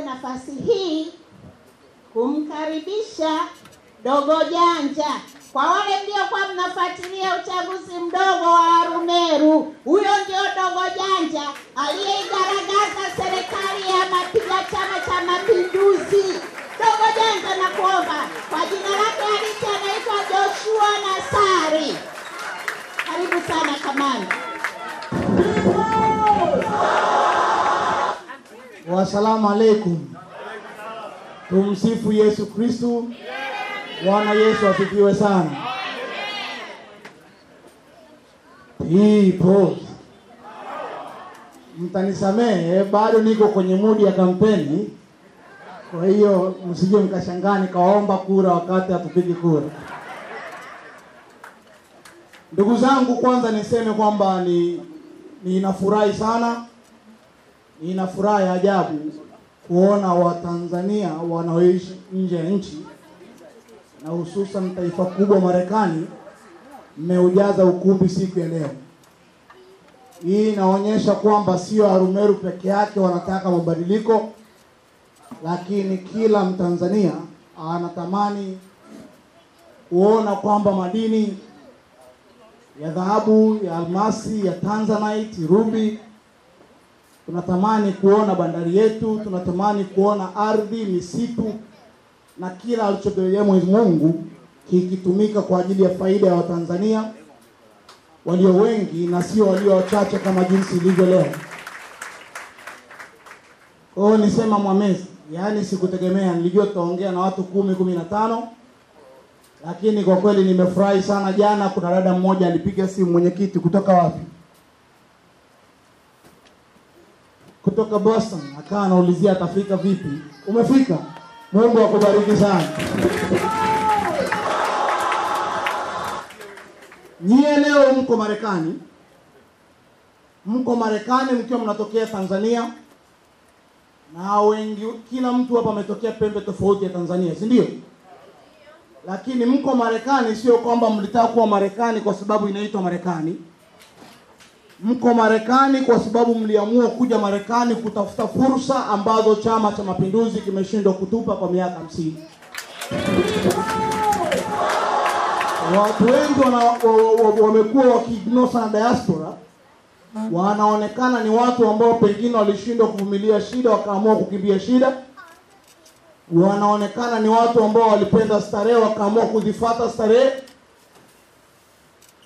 nichukue nafasi hii kumkaribisha Dogo Janja. Kwa wale mliokuwa mnafuatilia uchaguzi mdogo wa Arumeru, huyo ndio Dogo Janja aliyeigaragaza serikali ya mapiga Chama cha Mapinduzi. Dogo Janja, nakuomba kwa jina lake halisi anaitwa Joshua Nassari. Karibu sana kamanda. Wasalamu alaikum. Tumsifu Yesu Kristu. Bwana Yesu asifiwe sana. People, mtanisamehe, bado niko kwenye mudi ya kampeni, kwa hiyo msije mkashangaa nikawaomba kura wakati hatupigi kura. Ndugu zangu, kwanza niseme kwamba ni ninafurahi sana, nina furaha ya ajabu kuona Watanzania wanaoishi nje ya nchi na hususan taifa kubwa Marekani mmeujaza ukumbi siku ya leo. Hii inaonyesha kwamba sio Arumeru peke yake wanataka mabadiliko, lakini kila Mtanzania anatamani kuona kwamba madini ya dhahabu, ya almasi, ya tanzanite, ruby tunatamani kuona bandari yetu, tunatamani kuona ardhi, misitu na kila alichotujalia Mwenyezi Mungu kikitumika kwa ajili ya faida ya Watanzania walio wengi na sio walio wachache kama jinsi ilivyo leo. Kwa hiyo nisema Mwamezi, yaani sikutegemea, nilijua tutaongea na watu kumi kumi na tano, lakini kwa kweli nimefurahi sana. Jana kuna dada mmoja alipiga simu, mwenyekiti, kutoka wapi? Kutoka Boston, akawa anaulizia atafika vipi. Umefika? Mungu akubariki sana. Nyie leo mko Marekani, mko Marekani mkiwa mnatokea Tanzania, na wengi, kila mtu hapa ametokea pembe tofauti ya Tanzania, si ndio? Lakini mko Marekani, sio kwamba mlitaka kuwa Marekani kwa sababu inaitwa Marekani. Mko Marekani kwa sababu mliamua kuja Marekani kutafuta fursa ambazo Chama cha Mapinduzi kimeshindwa kutupa kwa miaka hamsini. Watu wengi wamekuwa wakiignore sana diaspora, wanaonekana ni watu ambao pengine walishindwa kuvumilia shida wakaamua kukimbia shida. Wanaonekana ni watu ambao walipenda starehe wakaamua kuzifata starehe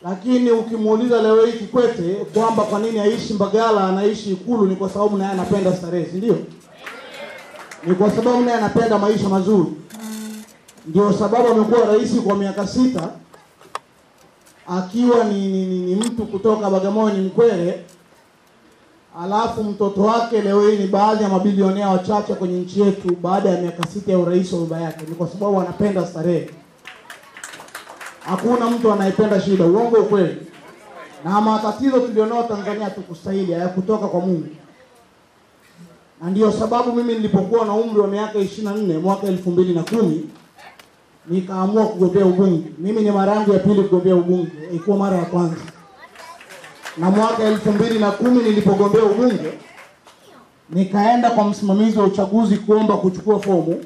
lakini ukimuuliza leo hii Kikwete kwamba kwa nini aishi Mbagala anaishi Ikulu, ni kwa sababu naye anapenda starehe, si ndio? Ni kwa sababu naye anapenda maisha mazuri. Ndio sababu amekuwa rais kwa miaka sita akiwa ni, ni, ni, ni mtu kutoka Bagamoyo, ni Mkwere, alafu mtoto wake leo hii ni baadhi ya mabilionea wachache kwenye nchi yetu baada ya miaka sita ya urais wa baba yake. Ni kwa sababu anapenda starehe. Hakuna mtu anayependa shida, uongo ukweli. Na matatizo tulionao Tanzania tukustahili, hayakutoka kwa Mungu, na ndiyo sababu mimi nilipokuwa na umri wa miaka ishirini na nne mwaka elfu mbili na kumi nikaamua kugombea ubunge. Mimi ni mara yangu ya pili kugombea ubunge, ilikuwa mara ya kwanza. Na mwaka elfu mbili na kumi nilipogombea ubunge nikaenda kwa msimamizi wa uchaguzi kuomba kuchukua fomu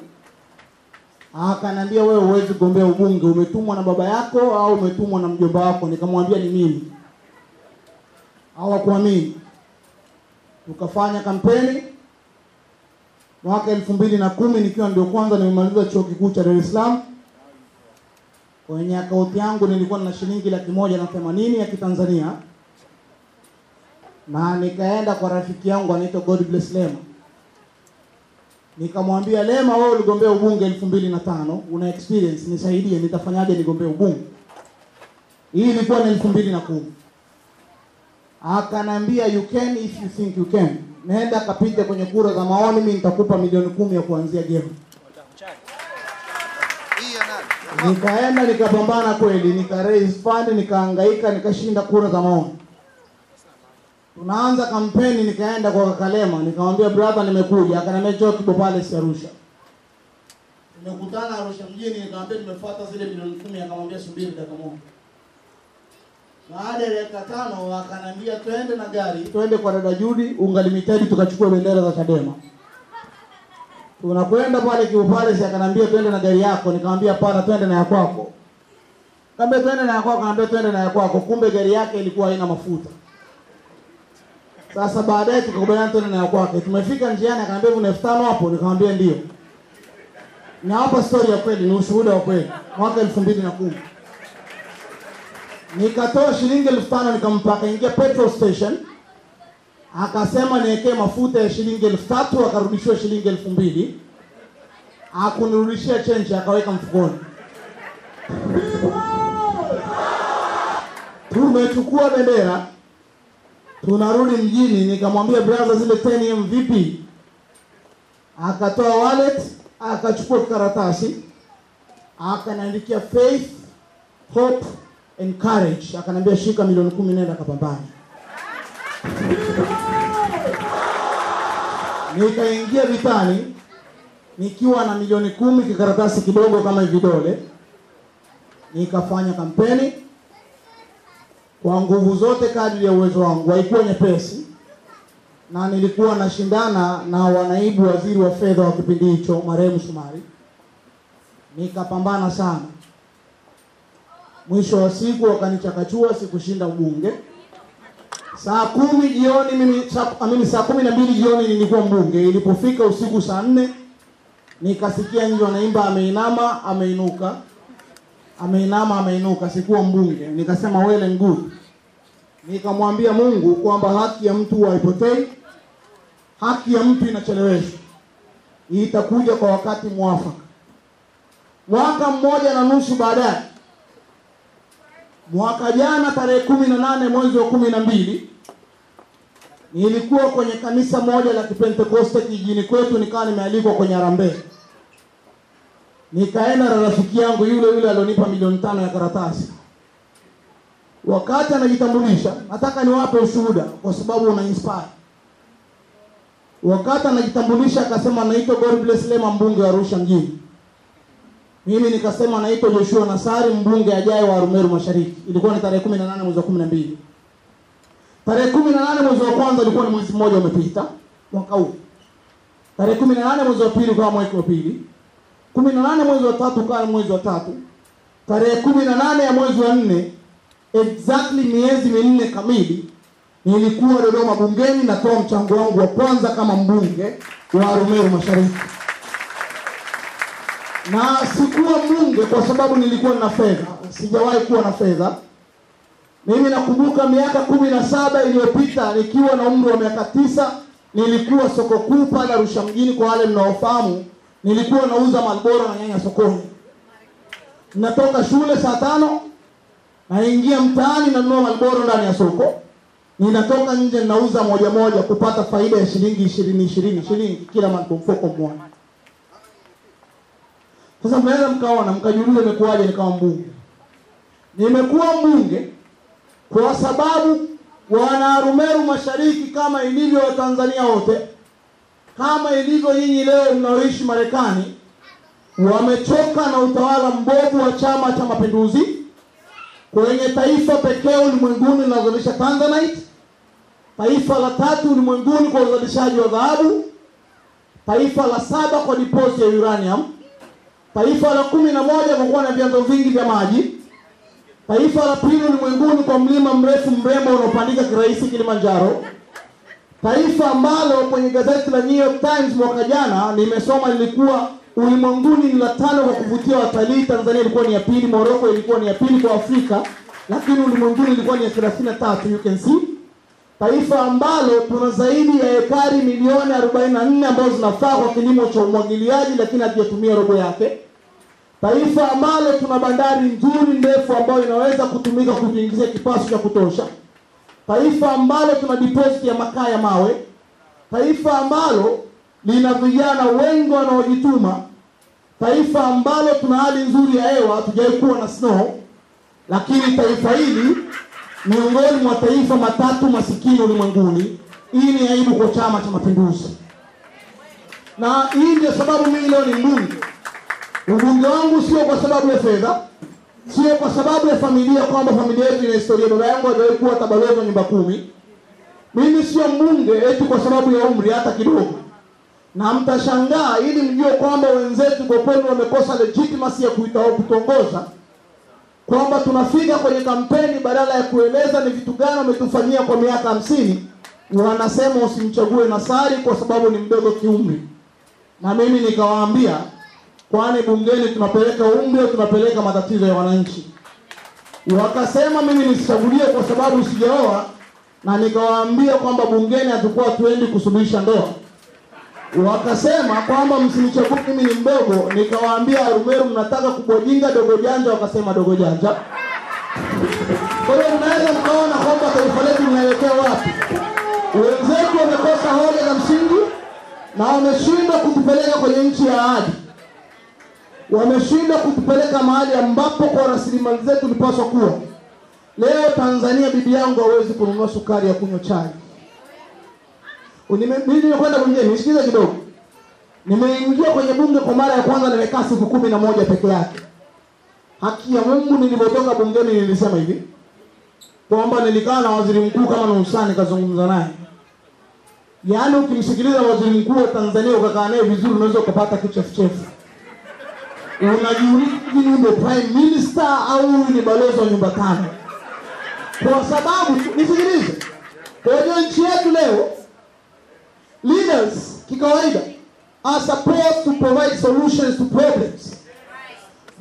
Akaniambia wewe huwezi kugombea ubunge, umetumwa na baba yako au umetumwa na mjomba wako? Nikamwambia ni mimi. Hawakuamini. Tukafanya kampeni mwaka elfu mbili na kumi nikiwa ndio kwanza nimemaliza chuo kikuu cha Dar es Salaam. Kwenye akaunti yangu nilikuwa na shilingi laki moja na themanini ya Kitanzania, na nikaenda kwa rafiki yangu anaitwa God Bless Lema nikamwambia Lema, wewe uligombea ubunge elfu mbili na tano una experience, nisaidie, nitafanyaje nigombee ubunge? Hii ilikuwa ni elfu mbili na kumi. Akanambia you can if you think you can, nenda kapita kwenye kura za maoni, mimi nitakupa milioni kumi ya kuanzia game. Nikaenda nikapambana kweli, nika raise fund, nikahangaika, nikashinda kura za maoni. Tunaanza kampeni, nikaenda kwa Kakalema, nikamwambia brother, nimekuja. Akaniambia njoo Kibo Palace Arusha. Tumekutana Arusha mjini, nikamwambia nimefuata zile milioni kumi. Akamwambia subiri dakika moja. Baada ya dakika tano akaniambia twende na gari, twende kwa dada Judy Unga Limited tukachukua bendera za Chadema. tunakwenda pale Kibo si akanambia twende na gari yako, nikamwambia hapana, twende na ya kwako. Kaambia twende na ya kwako, kaambia twende na ya kwako, kumbe gari yake ilikuwa haina mafuta. Sasa baadaye tukakubaliana tena na kwake. Tumefika njiani, akaniambia kuna elfu tano hapo, nikamwambia ndio. Na hapa story ya kweli, ni ushuhuda wa kweli. Mwaka elfu mbili na kumi nikatoa shilingi elfu tano nikampa, akaingia petrol station akasema niwekee mafuta ya shilingi elfu tatu akarudishiwa shilingi elfu mbili akunirudishia change akaweka mfukoni. Tumechukua bendera tunarudi mjini, nikamwambia brother, zile 10 m vipi? Akatoa wallet akachukua karatasi akaniandikia faith hope and courage, akaniambia shika milioni kumi, nenda kapambani Nikaingia vitani nikiwa na milioni kumi, kikaratasi kidogo kama vidole, nikafanya kampeni kwa nguvu zote kadri ya uwezo wangu. Haikuwa nyepesi, na nilikuwa nashindana na wanaibu waziri wa fedha wa kipindi hicho marehemu Shomari, nikapambana sana. Mwisho wa siku wakanichakachua, sikushinda ubunge. Saa kumi jioni mimi saa, amini saa kumi na mbili jioni nilikuwa mbunge. Ilipofika usiku saa nne nikasikia nje wanaimba ameinama ameinuka, ameinama ameinuka. Sikuwa mbunge, nikasema wele nguu. Nikamwambia Mungu kwamba haki ya mtu haipotei, haki ya mtu inacheleweshwa, itakuja kwa wakati mwafaka. Mwaka mmoja na nusu baadaye mwaka jana tarehe kumi na nane mwezi wa kumi na mbili nilikuwa kwenye kanisa moja la Kipentekoste kijijini kwetu, nikawa nimealikwa kwenye harambee. Nikaenda na rafiki yangu yule yule alionipa milioni tano ya karatasi. Wakati anajitambulisha, nataka niwape ushuhuda kwa sababu una inspire. Wakati anajitambulisha akasema naitwa God bless Lema, mbunge wa Arusha mjini. Mimi nikasema naitwa Joshua Nasari, mbunge ajaye wa Arumeru Mashariki. Ilikuwa ni tarehe 18 mwezi wa 12. Tarehe 18 mwezi wa kwanza ilikuwa ni mwezi mmoja umepita mwaka huu. Tarehe 18 mwezi wa pili kwa mwezi wa pili. 18 mwezi wa tatu kwa mwezi wa tatu. Tarehe 18 ya mwezi wa nne exactly miezi minne kamili nilikuwa Dodoma bungeni natoa mchango wangu wa kwanza kama mbunge wa Arumeru Mashariki na sikuwa mbunge kwa sababu nilikuwa na fedha. Sijawahi kuwa na fedha. Mimi nakumbuka miaka kumi na saba iliyopita nikiwa na umri wa miaka tisa nilikuwa soko kuu pale Arusha mjini. Kwa wale mnaofahamu, nilikuwa nauza Malboro na nyanya sokoni. Natoka shule saa tano naingia mtaani nanunua Malboro ndani ya soko, ninatoka nje nauza moja moja kupata faida ya shilingi ishirini ishirini shilingi kila mfuko mmoja. Sasa mnaweza mkaona mkajuliza imekuwaje nikawa mbunge. Nimekuwa mbunge kwa sababu Wanarumeru Mashariki kama ilivyo Watanzania wote, kama ilivyo nyinyi leo mnaoishi Marekani, wamechoka na utawala mbovu wa Chama cha Mapinduzi kwenye taifa pekee ulimwenguni linalozalisha Tanzanite, taifa la tatu ulimwenguni kwa uzalishaji wa dhahabu, taifa la saba kwa deposit ya uranium taifa la kumi na moja kwa kuwa na vyanzo vingi vya maji, taifa la pili ulimwenguni kwa mlima mrefu mrembo unaopandika kirahisi Kilimanjaro, taifa ambalo kwenye gazeti la New York Times mwaka jana nimesoma lilikuwa ulimwenguni ni la tano kwa kuvutia watalii. Tanzania ilikuwa ni ya pili, Morocco ilikuwa ni ya pili kwa Afrika, lakini ulimwenguni ilikuwa ni ya thelathini na tatu. You can see taifa ambalo tuna zaidi ya ekari milioni 44 ambazo zinafaa kwa kilimo cha umwagiliaji, lakini hatujatumia robo yake. Taifa ambalo tuna bandari nzuri ndefu ambayo inaweza kutumika kutuingizia kipato cha kutosha. Taifa ambalo tuna deposit ya makaa ya mawe. Taifa ambalo lina vijana wengi wanaojituma. Taifa ambalo tuna hali nzuri ya hewa, hatujawahi kuwa na snow, lakini taifa hili miongoni mwa taifa matatu masikini ulimwenguni. Hii ni aibu kwa Chama cha Mapinduzi, na hii ndio sababu mimi leo ni mbunge. Ubunge wangu sio kwa sababu ya fedha, sio kwa sababu ya familia, kwamba familia yetu ina historia. Baba yangu hajawahi kuwa tabalozi wa nyumba kumi. Mimi sio mbunge eti kwa sababu ya umri hata kidogo. na mtashangaa ili mjue kwamba wenzetu kwa wamekosa legitimacy ya kuita kutongoza kwamba tunafika kwenye kampeni badala ya kueleza ni vitu gani wametufanyia kwa miaka hamsini wanasema usimchague Nasari kwa sababu ni mdogo kiumri, na mimi nikawaambia, kwani bungeni tunapeleka umbe, tunapeleka matatizo ya wananchi? Wakasema mimi nisichagulie kwa sababu sijaoa, na nikawaambia kwamba bungeni hatukuwa tuendi kusuluhisha ndoa. Wakasema kwamba msinichague mimi ni mdogo, nikawaambia Arumeru mnataka kubwajinga dogo janja, wakasema dogo janja. Kwa hiyo mnaweza mkaona kwamba taifa letu linaelekea wapi. Wenzetu wamekosa hoja za msingi na wameshindwa kutupeleka kwenye nchi ya ahadi, wameshindwa kutupeleka mahali ambapo kwa rasilimali zetu tulipaswa kuwa. Leo Tanzania, bibi yangu hawezi kununua sukari ya kunywa chai. Mimi nimekwenda bungeni, nisikize kidogo. Nimeingia kwenye bunge kwa mara ya kwanza, nimekaa siku kumi na moja peke yake. Haki ya Mungu, nilivyotoka bungeni nilisema hivi kwamba nilikaa na waziri mkuu kama nusaa, nikazungumza naye. Yaani ukimsikiliza waziri mkuu wa Tanzania ukakaa naye vizuri, unaweza ukapata kichefuchefu. Unajiuliza ndio prime minister au ni balozi wa nyumba tano? Kwa sababu nisikilize, hiyo nchi yetu leo leaders kikawaida are supposed to provide solutions to problems.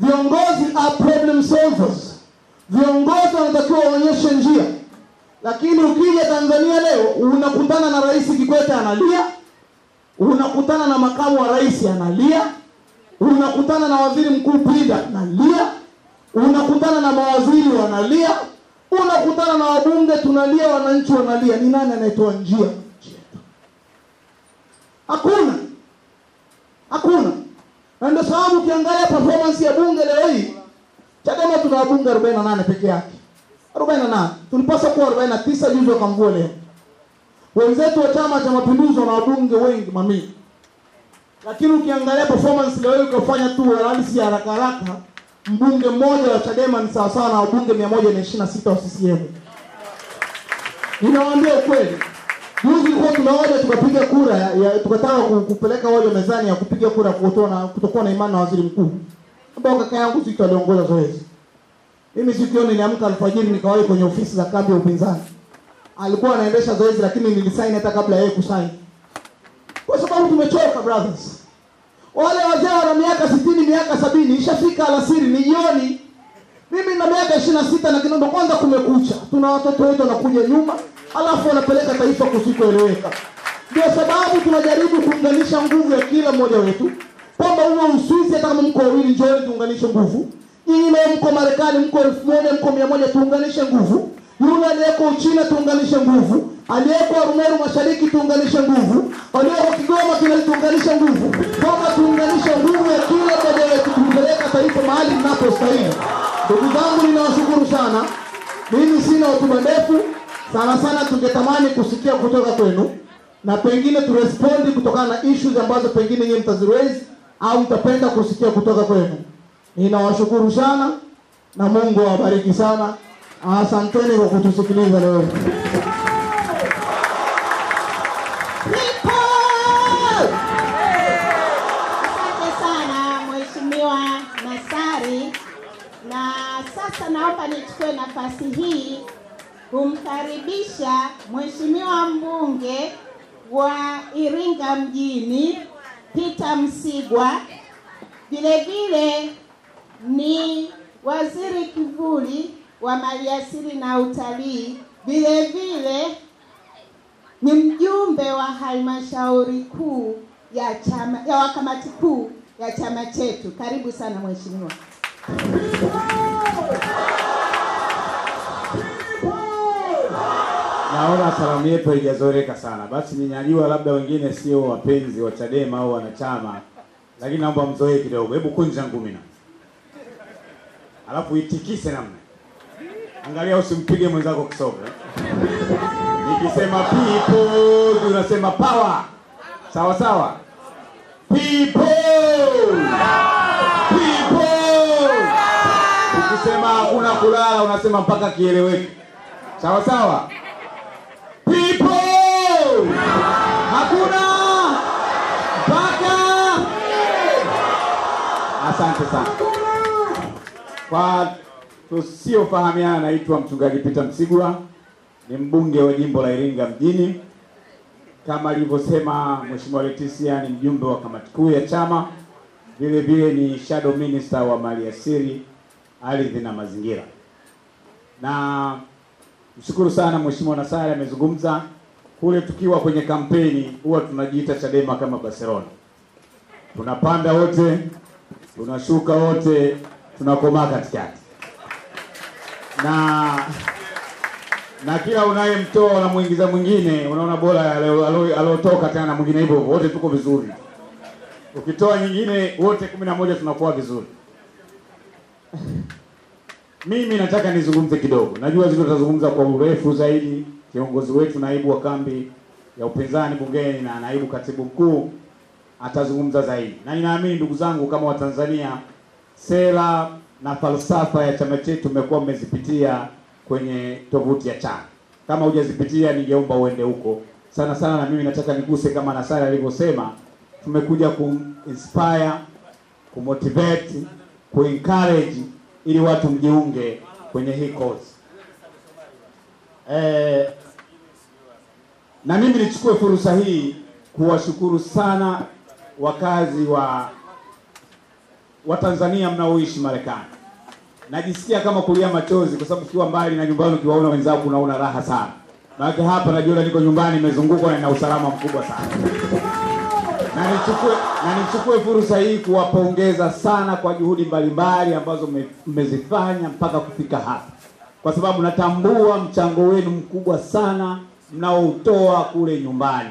Viongozi are problem solvers. Viongozi wanatakiwa waonyeshe njia, lakini ukija Tanzania leo unakutana na Rais Kikwete analia, unakutana na makamu wa rais analia, unakutana na waziri mkuu Pinda nalia, unakutana na mawaziri wanalia, unakutana na wabunge tunalia, wananchi wanalia. Ni nani anayetoa njia? Hakuna, hakuna. Na ndio sababu ukiangalia performance ya bunge leo hii Chadema tuna wabunge 48 peke yake. 48. Tulipaswa kuwa 49 juzi wakamvua leo. Wenzetu wa Chama cha Mapinduzi wana wabunge wengi mamia. Lakini ukiangalia performance leo ukafanya tu analysis ya haraka haraka, mbunge mmoja wa Chadema ni sawa sawa na wabunge 126 wa CCM. Ninawaambia ukweli. Juzi kwa tunaoja tukapiga kura ya, ya tukataka kupeleka hoja mezani ya kupiga kura kutoa na kutokuwa na imani na waziri mkuu ambao kaka yangu Zito aliongoza zoezi. Mimi siku hiyo niliamka alfajiri nikawahi kwenye ofisi za kambi ya upinzani. Alikuwa anaendesha zoezi lakini nilisaini hata kabla yeye kusaini. Kwa sababu tumechoka brothers. Wale wazee wana miaka sitini, miaka sabini, ishafika alasiri ni jioni. Mimi na miaka ishirini na sita na Kinondo, kwanza kumekucha, tuna watoto wetu wanakuja nyuma, alafu wanapeleka taifa kusikoeleweka. Ndio sababu tunajaribu kuunganisha nguvu ya kila mmoja wetu, kwamba huo uswizi hata kama mko wawili, njooni tuunganishe nguvu. Nyinyi leo mko Marekani, mko elfu moja, mko mia moja, tuunganishe nguvu. Yule aliyeko Uchina tuunganishe nguvu, aliyeko Arumeru Mashariki tuunganishe nguvu, aliyeko Kigoma tuna- tuunganishe nguvu, Kama tuunganishe nguvu ya kila moja wetu kupeleka taifa mahali linapostahili. Ndugu zangu, ninawashukuru sana. Mimi sina hotuba ndefu sana sana, tungetamani kusikia kutoka kwenu na pengine turespondi kutokana na issues ambazo pengine nyinyi mtaziraise au mtapenda kusikia kutoka kwenu. Ninawashukuru sana na Mungu awabariki sana. Asanteni kwa kutusikiliza leo. Sasa naomba nichukue nafasi hii kumkaribisha Mheshimiwa mbunge wa Iringa mjini Peter Msigwa, vile vile ni waziri kivuli wa maliasili na utalii, vile vile ni mjumbe wa halmashauri kuu ya chama ya wakamati kuu ya chama chetu. Karibu sana mheshimiwa. Naona salamu yetu haijazoreka sana, basi ninajua labda wengine sio wapenzi wa Chadema au wanachama, lakini naomba mzoee kidogo. Hebu kunja ngumi na alafu itikise namna, angalia usimpige mwenzako kisogo. Nikisema people unasema power, sawa sawa. People, people. Ukisema hakuna kulala unasema mpaka kieleweke, sawa sawa. Hakuna mpaka. Asante sana. Kwa tusiofahamiana, naitwa mchungaji pita Msigwa, ni mbunge wa jimbo la Iringa mjini. Kama alivyosema Mheshimiwa letisia ni mjumbe wa kamati kuu ya chama, vile vile ni shadow minister wa maliasili, ardhi na mazingira. Na mshukuru sana Mheshimiwa Nasari amezungumza kule, tukiwa kwenye kampeni huwa tunajiita Chadema kama Barcelona, tunapanda wote, tunashuka wote, tunakomaa katikati na na kila unayemtoa unamuingiza mwingine, unaona bora alio- alio- aliotoka tena na mwingine hivyo, wote tuko vizuri. Ukitoa nyingine, wote kumi na moja tunakuwa vizuri. Mimi nataka nizungumze kidogo, najua zile kwa urefu zaidi. Kiongozi wetu naibu wa kambi ya upinzani bungeni na naibu katibu mkuu atazungumza zaidi, na ninaamini ndugu zangu, kama Watanzania, sera na falsafa ya chama chetu mmekuwa mmezipitia kwenye tovuti ya chama. Kama hujazipitia, ningeomba uende huko sana sana, na mimi nataka niguse kama Nasari alivyosema, tumekuja kuinspire, kumotivate, kuencourage ili watu mjiunge kwenye hii cause. Eh, na mimi nichukue fursa hii kuwashukuru sana wakazi wa wa Tanzania mnaoishi Marekani. Najisikia kama kulia machozi kwa sababu kiwa mbali na nyumbani ukiwaona wenzako unaona raha sana. Maana hapa najiona niko nyumbani nimezungukwa na usalama mkubwa sana. Na nichukue na nichukue fursa hii kuwapongeza sana kwa juhudi mbalimbali ambazo mme- mmezifanya mpaka kufika hapa, kwa sababu natambua mchango wenu mkubwa sana mnaoutoa kule nyumbani.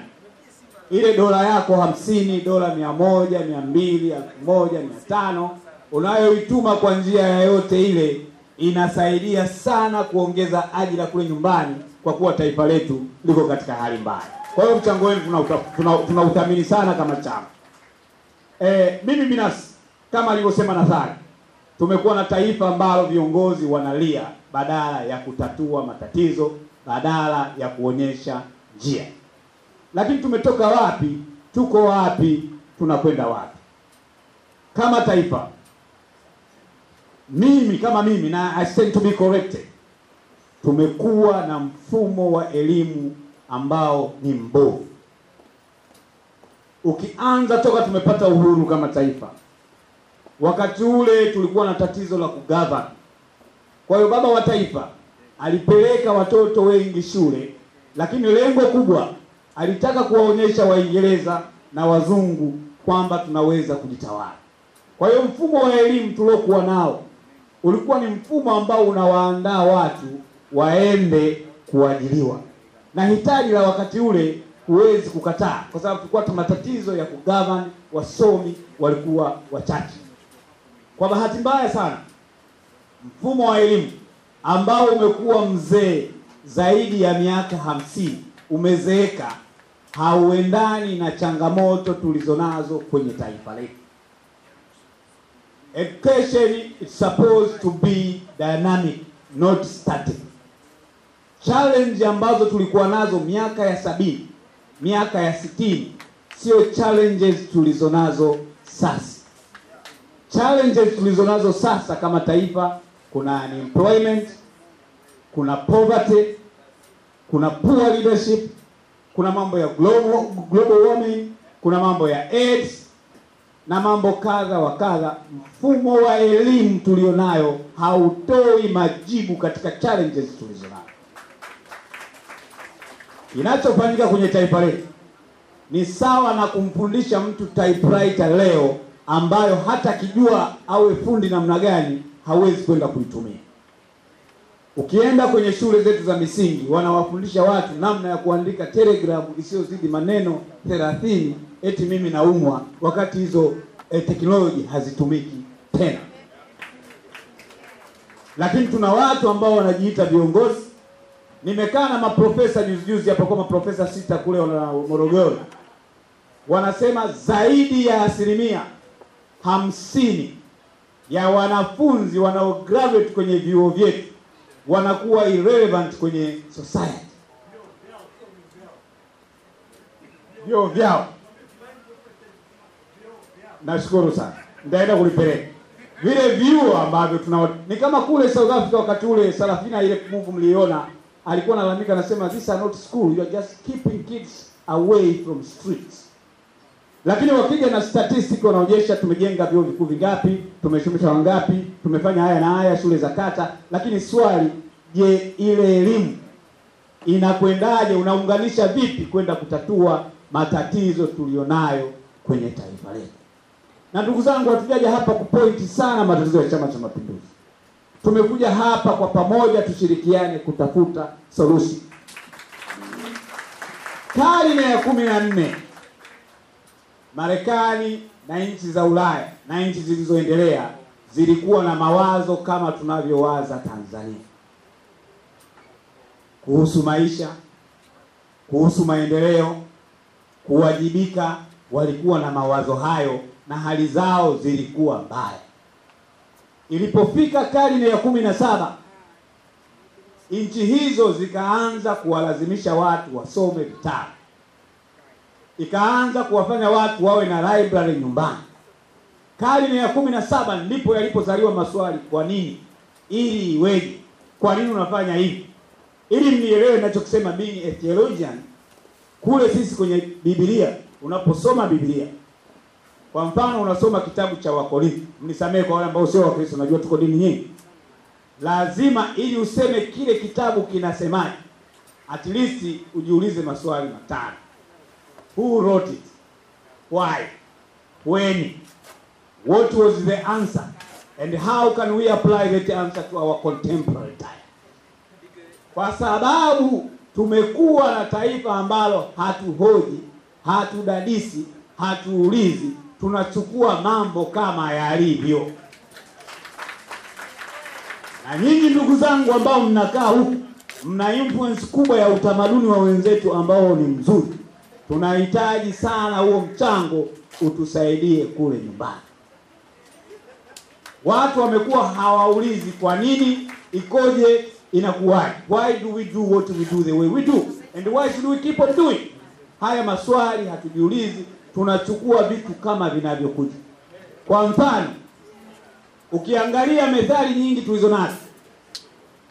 Ile dola yako hamsini, dola mia moja, mia mbili, elfu moja, mia tano unayoituma kwa njia yoyote ile inasaidia sana kuongeza ajira kule nyumbani, kwa kuwa taifa letu liko katika hali mbaya. Kwa hiyo mchango wenu tunauthamini sana kama chama. E, mimi binafsi kama alivyosema Nathari, tumekuwa na taifa ambalo viongozi wanalia badala ya kutatua matatizo, badala ya kuonyesha njia. Lakini tumetoka wapi? Tuko wapi? Tunakwenda wapi? Kama taifa, mimi kama mimi na I stand to be corrected, tumekuwa na mfumo wa elimu ambao ni mbovu. Ukianza toka tumepata uhuru kama taifa, wakati ule tulikuwa na tatizo la kugovern. Kwa hiyo baba wa taifa alipeleka watoto wengi shule, lakini lengo kubwa alitaka kuwaonyesha Waingereza na wazungu kwamba tunaweza kujitawala. Kwa hiyo mfumo wa elimu tuliokuwa nao ulikuwa ni mfumo ambao unawaandaa watu waende kuajiriwa, na hitaji la wakati ule huwezi kukataa, kwa sababu tulikuwa tuna matatizo ya kugovern, wasomi walikuwa wachache. Kwa bahati mbaya sana, mfumo wa elimu ambao umekuwa mzee zaidi ya miaka hamsini umezeeka, hauendani na changamoto tulizonazo kwenye taifa letu. Education is supposed to be dynamic, not static. Challenge ambazo tulikuwa nazo miaka ya sabini, miaka ya sitini sio challenges tulizonazo sasa. Challenges tulizonazo sasa kama taifa, kuna unemployment, kuna poverty, kuna poor leadership, kuna mambo ya global, global warming, kuna mambo ya AIDS na mambo kadha wa kadha. Mfumo wa elimu tulionayo hautoi majibu katika challenges tulizonazo. Kinachofanyika kwenye taifa letu ni sawa na kumfundisha mtu typewriter leo ambayo hata kijua awe fundi namna gani hawezi kwenda kuitumia. Ukienda kwenye shule zetu za misingi wanawafundisha watu namna ya kuandika telegramu isiyozidi maneno 30 eti mimi naumwa, wakati hizo eh, teknoloji hazitumiki tena. Lakini tuna watu ambao wanajiita viongozi. Nimekaa na maprofesa juzi juzi hapa kwa maprofesa sita kule wana Morogoro, wanasema zaidi ya asilimia hamsini ya wanafunzi wanao graduate kwenye vyuo vyetu wanakuwa irrelevant kwenye society, vyuo vyao. Nashukuru sana, nitaenda kulipeleka. Vile vyuo ambavyo tuna ni kama kule South Africa wakati ule Sarafina ile move mliona alikuwa analalamika anasema these are not school you are just keeping kids away from streets lakini wakija na statistics wanaonyesha tumejenga vyuo vikuu vingapi tumeshumisha wangapi tumefanya haya na haya shule za kata. Lakini swali je ile elimu inakwendaje unaunganisha vipi kwenda kutatua matatizo tulionayo kwenye taifa letu? Na ndugu zangu hatujaja hapa kupointi sana matatizo ya chama cha mapinduzi. Tumekuja hapa kwa pamoja tushirikiane kutafuta solution. Karne ya kumi na nne marekani na nchi za ulaya na nchi zilizoendelea zilikuwa na mawazo kama tunavyowaza tanzania. Kuhusu maisha kuhusu maendeleo kuwajibika walikuwa na mawazo hayo na hali zao zilikuwa mbaya. Ilipofika karne ya kumi na saba nchi hizo zikaanza kuwalazimisha watu wasome vitabu ikaanza kuwafanya watu wawe na library nyumbani. Karne ya kumi na saba ndipo yalipozaliwa maswali kwa nini? Ili iweje? Kwa nini unafanya hivi? Ili mnielewe ninachokisema mimi a theologian kule sisi kwenye biblia unaposoma biblia kwa mfano unasoma kitabu cha wakorintho mnisamehe kwa wale ambao sio wakristo najua tuko dini nyingi. Lazima ili useme kile kitabu kinasemaje at least ujiulize maswali matano who wrote it? Why? When? What was the answer? And how can we apply that answer to our contemporary time? Kwa sababu tumekuwa na taifa ambalo hatuhoji hatudadisi hatuulizi tunachukua mambo kama yalivyo. Na nyinyi ndugu zangu ambao mnakaa huku mna influence kubwa ya utamaduni wa wenzetu ambao ni mzuri tunahitaji sana huo mchango utusaidie kule nyumbani. Watu wamekuwa hawaulizi kwa nini ikoje inakuwaje? Why do we do what we do the way we do? And why should we keep on doing? Haya maswali hatujiulizi tunachukua vitu kama vinavyokuja. Kwa mfano ukiangalia methali nyingi tulizo nazo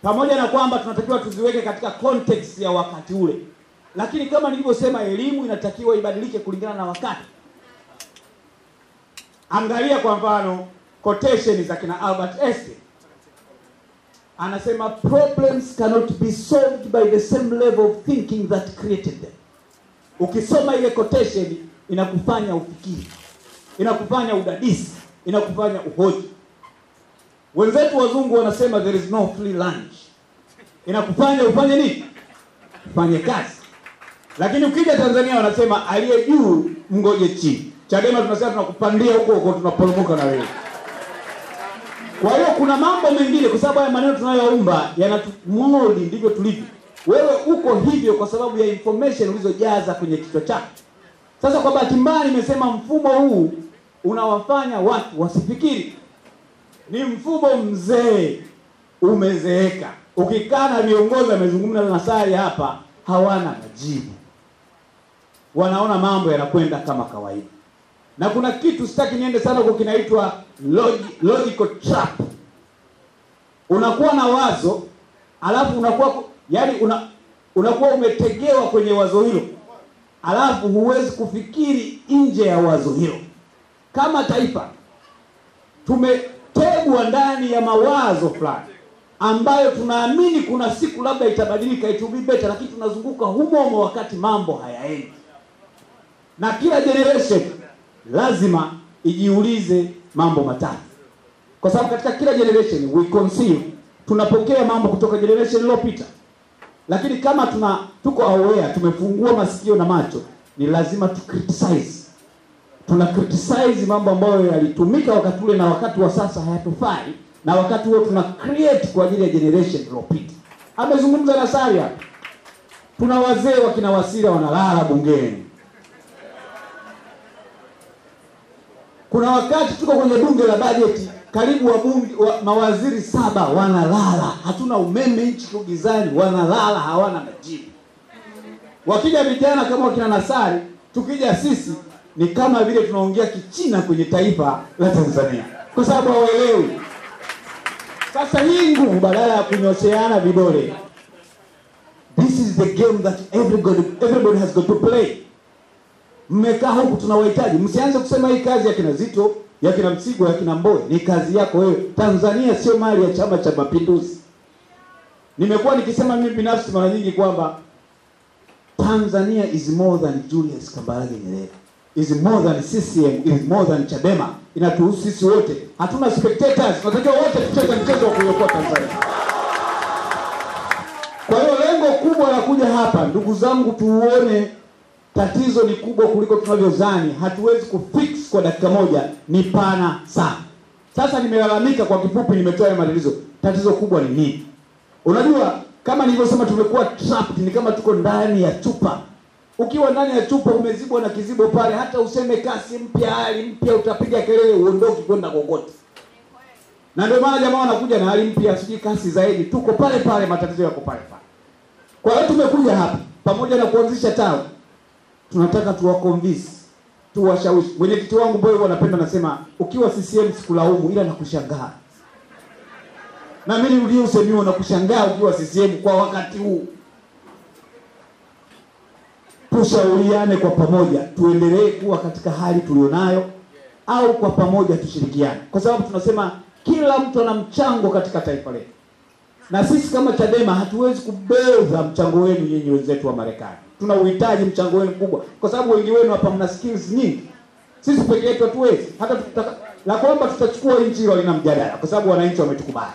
pamoja na kwamba tunatakiwa tuziweke katika context ya wakati ule lakini kama nilivyosema elimu inatakiwa ibadilike kulingana na wakati. Angalia kwa mfano quotation za kina albert einstein. Anasema problems cannot be solved by the same level of thinking that created them. Ukisoma ile quotation inakufanya ufikiri inakufanya udadisi inakufanya uhoji. Wenzetu wazungu wanasema there is no free lunch. Inakufanya ufanye nini? Ufanye kazi lakini ukija tanzania wanasema aliye juu mngoje chini. Chadema tunasema tunakupandia huko huko tunaporomoka na wewe. Kwa hiyo kuna mambo mengine kwa sababu haya maneno tunayoumba yanatumoldi ndivyo tulivyo. Wewe uko hivyo kwa sababu ya information ulizojaza kwenye kichwa chako. Sasa kwa bahati mbaya nimesema mfumo huu unawafanya watu wasifikiri. Ni mfumo mzee umezeeka. Ukikaa na viongozi na Nasari hapa hawana majibu wanaona mambo yanakwenda kama kawaida. Na kuna kitu sitaki niende sana huko kinaitwa log, logical trap. Unakuwa na wazo alafu unakuwa yani una, unakuwa umetegewa kwenye wazo hilo alafu huwezi kufikiri nje ya wazo hilo. Kama taifa tumetegwa ndani ya mawazo fulani ambayo tunaamini kuna siku labda itabadilika itubibeta lakini tunazunguka humo humo wakati mambo hayaendi na kila generation lazima ijiulize mambo matatu. Kwa sababu katika kila generation we conceive tunapokea mambo kutoka generation iliyopita lakini kama tuna tuko aware tumefungua masikio na macho ni lazima tu criticize. Tuna criticize mambo ambayo yalitumika wakati ule na wakati wa sasa hayatufai na wakati huo tuna create kwa ajili ya generation iliyopita amezungumza na Saria, tuna wazee wakina Wasira wanalala bungeni kuna wakati tuko kwenye bunge la bajeti karibu wabunge wa, mawaziri saba wanalala hatuna umeme nchi tu gizani wanalala hawana majibu wakija vijana kama wakina Nasari tukija sisi ni kama vile tunaongea kichina kwenye taifa la Tanzania kwa sababu hawaelewi. Sasa hii nguvu, badala ya kunyosheana vidole, this is the game that everybody, everybody has got to play. Mmekaa huku tunawahitaji, msianze kusema hii kazi ya kina Zito, ya kina Msigwa, ya kina Mbowe, ni kazi yako wewe. Tanzania sio mali ya Chama cha Mapinduzi. Nimekuwa nikisema mimi binafsi mara nyingi kwamba Tanzania is more than Julius Kambarage Nyerere. Is more than CCM, is more than Chadema. Inatuhusu sisi wote. Hatuna spectators, tunatakiwa wote tucheze mchezo wa kuiokoa Tanzania. Kwa hiyo lengo kubwa la kuja hapa, ndugu zangu, tuone tatizo ni kubwa kuliko tunavyozani. Hatuwezi kufix kwa dakika moja, ni pana sana. Sasa nimelalamika kwa kifupi, nimetoa haya matatizo. Tatizo kubwa ni nini? Unajua, kama nilivyosema, tumekuwa trapped, ni kama tuko ndani ya chupa. Ukiwa ndani ya chupa umezibwa na kizibo pale, hata useme kasi mpya, hali mpya, utapiga kelele, uondoki kwenda kokote. Na ndio maana jamaa wanakuja na hali mpya, sijui kasi zaidi, tuko pale pale, matatizo yako pale pale. Kwa hiyo tumekuja hapa pamoja na kuanzisha tawi, tunataka tuwaconvince, tuwashawishi. Mwenyekiti wangu Boy wanapenda nasema, ukiwa CCM sikulaumu, ila nakushangaa na mimi nirudie usemi huo nakushangaa ukiwa CCM kwa wakati huu. Tushauriane kwa pamoja, tuendelee kuwa katika hali tulionayo, au kwa pamoja tushirikiane, kwa sababu tunasema kila mtu ana mchango katika taifa letu, na sisi kama Chadema hatuwezi kubeza mchango wenu nyinyi wenzetu wa Marekani. Tuna uhitaji mchango wenu mkubwa, kwa sababu wengi wenu hapa mna skills nyingi. Sisi peke yetu hatuwezi. Hata tutaka la kwamba tutachukua nchi hilo lina mjadala, kwa sababu wananchi wametukubali.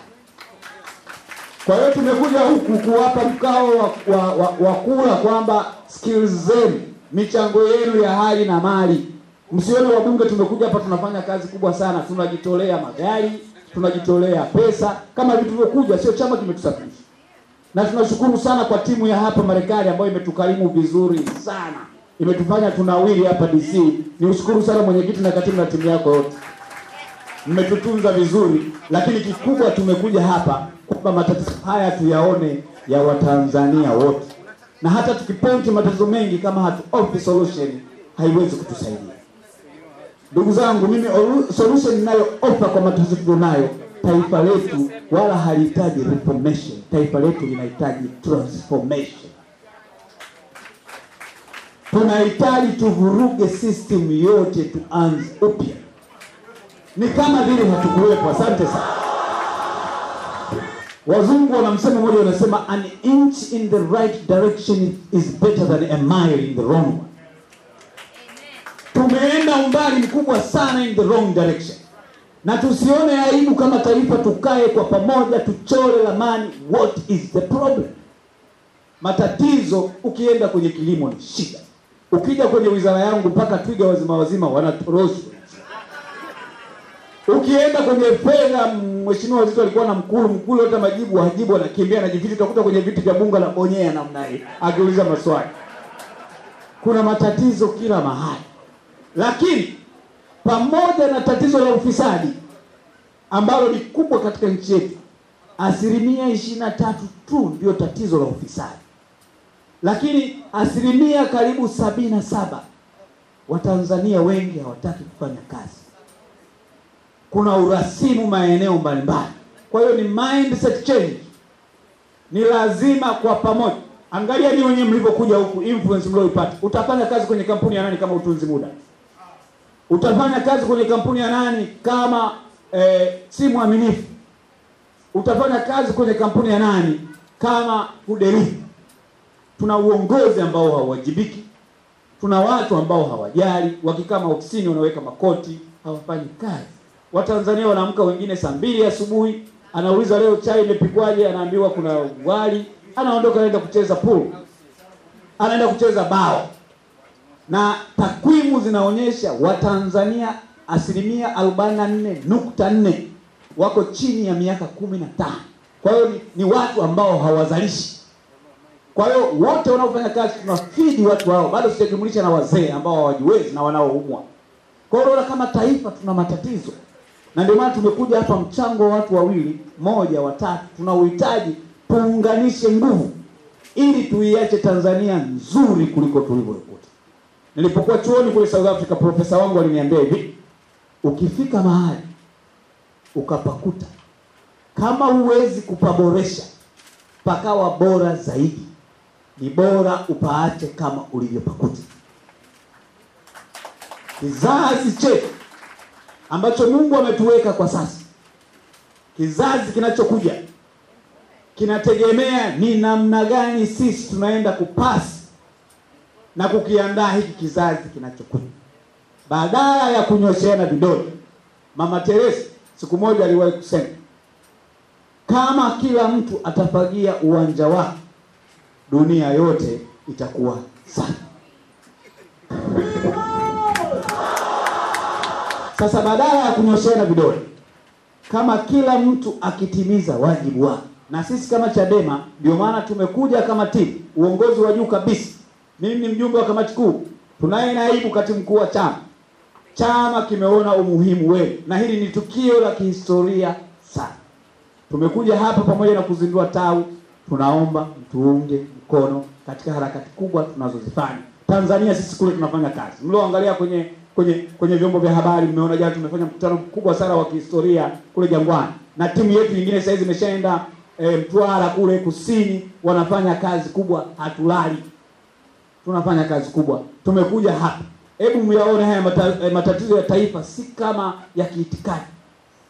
Kwa hiyo tumekuja huku kuwapa mkao wa, wa, wa, wa kula kwamba skills zenu, michango yenu ya hali na mali. Msione wabunge tumekuja hapa tunafanya kazi kubwa sana, tunajitolea magari, tunajitolea pesa kama vitu vyokuja, sio chama kimetusafirisha. Na tunashukuru sana kwa timu ya hapa Marekani ambayo imetukarimu vizuri sana, imetufanya tunawili hapa DC. Ni ushukuru sana mwenyekiti na katibu na timu yako yote mmetutunza vizuri, lakini kikubwa tumekuja hapa kwamba matatizo haya tuyaone ya Watanzania wote, na hata tukipointi matatizo mengi kama hatu offer solution haiwezi kutusaidia. Ndugu zangu, mimi olu- solution ninayo offer kwa matatizo tunayo, taifa letu wala halihitaji reformation, taifa letu linahitaji transformation. Tunahitaji tuvuruge system yote, tuanze upya ni kama vile hatukuwepo. Asante sana. Wazungu wana msemo mmoja wanasema, an inch in the right direction is better than a mile in the wrong one. Tumeenda umbali mkubwa sana in the wrong direction, na tusione aibu kama taifa, tukae kwa pamoja, tuchore lamani what is the problem. Matatizo, ukienda kwenye kilimo ni shida, ukija kwenye wizara yangu mpaka twiga wazima wazima wanatoroshwa Ukienda kwenye fedha, mheshimiwa wazito alikuwa na mkulu mkulu, hata majibu hajibu, anakimbia anajificha. Utakuta kwenye viti vya bunge la bonyea namna hii akiuliza maswali. Kuna matatizo kila mahali, lakini pamoja na tatizo la ufisadi ambalo ni kubwa katika nchi yetu, asilimia ishirini na tatu tu ndio tatizo la ufisadi, lakini asilimia karibu sabini na saba Watanzania wengi hawataki kufanya kazi kuna urasimu maeneo mbalimbali. Kwa hiyo ni mindset change, ni lazima kwa pamoja. Angalia ni wenyewe mlivyokuja huku, influence mlioipata. Utafanya kazi kwenye kampuni ya nani kama utunzi muda? Utafanya kazi kwenye kampuni ya nani kama eh, si mwaminifu? Utafanya kazi kwenye kampuni ya nani kama hudelivi? Tuna uongozi ambao hauwajibiki, tuna watu ambao hawajali, wakikaa maofisini wanaweka makoti, hawafanyi kazi. Watanzania wanaamka wengine saa mbili asubuhi, anauliza leo chai imepikwaje, anaambiwa kuna wali, anaondoka anaenda kucheza pool, anaenda kucheza bao, na takwimu zinaonyesha Watanzania asilimia arobaini na nne nukta nne wako chini ya miaka kumi na tano. Kwa hiyo ni, ni watu ambao hawazalishi. Kwa hiyo wote wanaofanya kazi tunafidi watu hao, bado sijajumulisha na wazee ambao hawajiwezi na wanaoumwa. Kwa hiyo unaona kama taifa tuna matatizo na ndio maana tumekuja hapa, mchango wa watu wawili, moja, watatu, tuna uhitaji tuunganishe nguvu ili tuiache Tanzania nzuri kuliko tulivyoikuta. Nilipokuwa chuoni kule South Africa, profesa wangu aliniambia hivi, ukifika mahali ukapakuta, kama huwezi kupaboresha pakawa bora zaidi, ni bora upaache kama ulivyopakuta. Kizazi chetu ambacho Mungu ametuweka kwa sasa, kizazi kinachokuja kinategemea ni namna gani sisi tunaenda kupasi na kukiandaa hiki kizazi kinachokuja, badala ya kunyosheana vidole. Mama Teresa siku moja aliwahi kusema, kama kila mtu atafagia uwanja wake, dunia yote itakuwa safi. Sasa badala ya kunyosheana vidole, kama kila mtu akitimiza wajibu wake, na sisi kama Chadema ndio maana tumekuja kama timu, uongozi wa juu kabisa. Mimi ni mjumbe wa kamati kuu, tunaye naibu katibu mkuu wa chama. Chama kimeona umuhimu wenu, na hili ni tukio la kihistoria sana. Tumekuja hapa pamoja na kuzindua tawi, tunaomba mtuunge mkono katika harakati kubwa tunazozifanya. Tanzania sisi kule tunafanya kazi. Mlioangalia kwenye kwenye kwenye vyombo vya habari mmeona jana tumefanya mkutano mkubwa sana wa kihistoria kule Jangwani, na timu yetu nyingine sasa hizi imeshaenda e, Mtwara kule kusini, wanafanya kazi kubwa, hatulali, tunafanya kazi kubwa. Tumekuja hapa, hebu myaone haya mata, e, matatizo ya taifa si kama ya kiitikadi,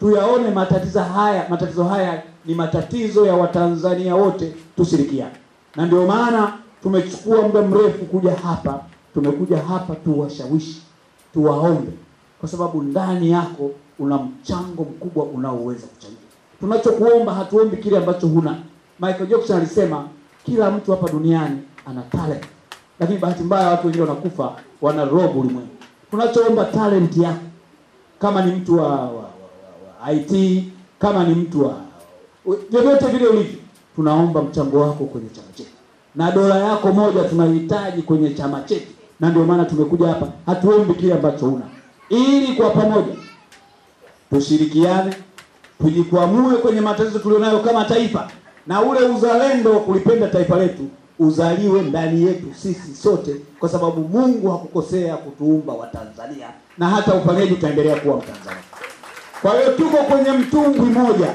tuyaone matatizo haya. Matatizo haya ni matatizo ya Watanzania wote, tushirikiane, na ndio maana tumechukua muda mrefu kuja hapa. Tumekuja hapa tuwashawishi tuwaombe kwa sababu ndani yako una mchango mkubwa unaoweza kuchangia. Tunachokuomba, hatuombi kile ambacho huna. Michael Jackson alisema kila mtu hapa duniani ana talent, lakini bahati mbaya watu wengine wanakufa wana robo ulimwengu. Tunachoomba talent yako, kama ni mtu wa, wa, wa, wa, wa IT, kama ni mtu wa vyovyote vile ulivyo, tunaomba mchango wako kwenye chama chetu, na dola yako moja tunahitaji kwenye chama chetu. Na ndio maana tumekuja hapa, hatuombi kile ambacho una, ili kwa pamoja tushirikiane, tujikwamue kwenye matatizo tulionayo kama taifa, na ule uzalendo wa kulipenda taifa letu uzaliwe ndani yetu sisi sote, kwa sababu Mungu hakukosea kutuumba Watanzania, na hata ufanyaji utaendelea kuwa Mtanzania. Kwa hiyo tuko kwenye mtumbwi moja,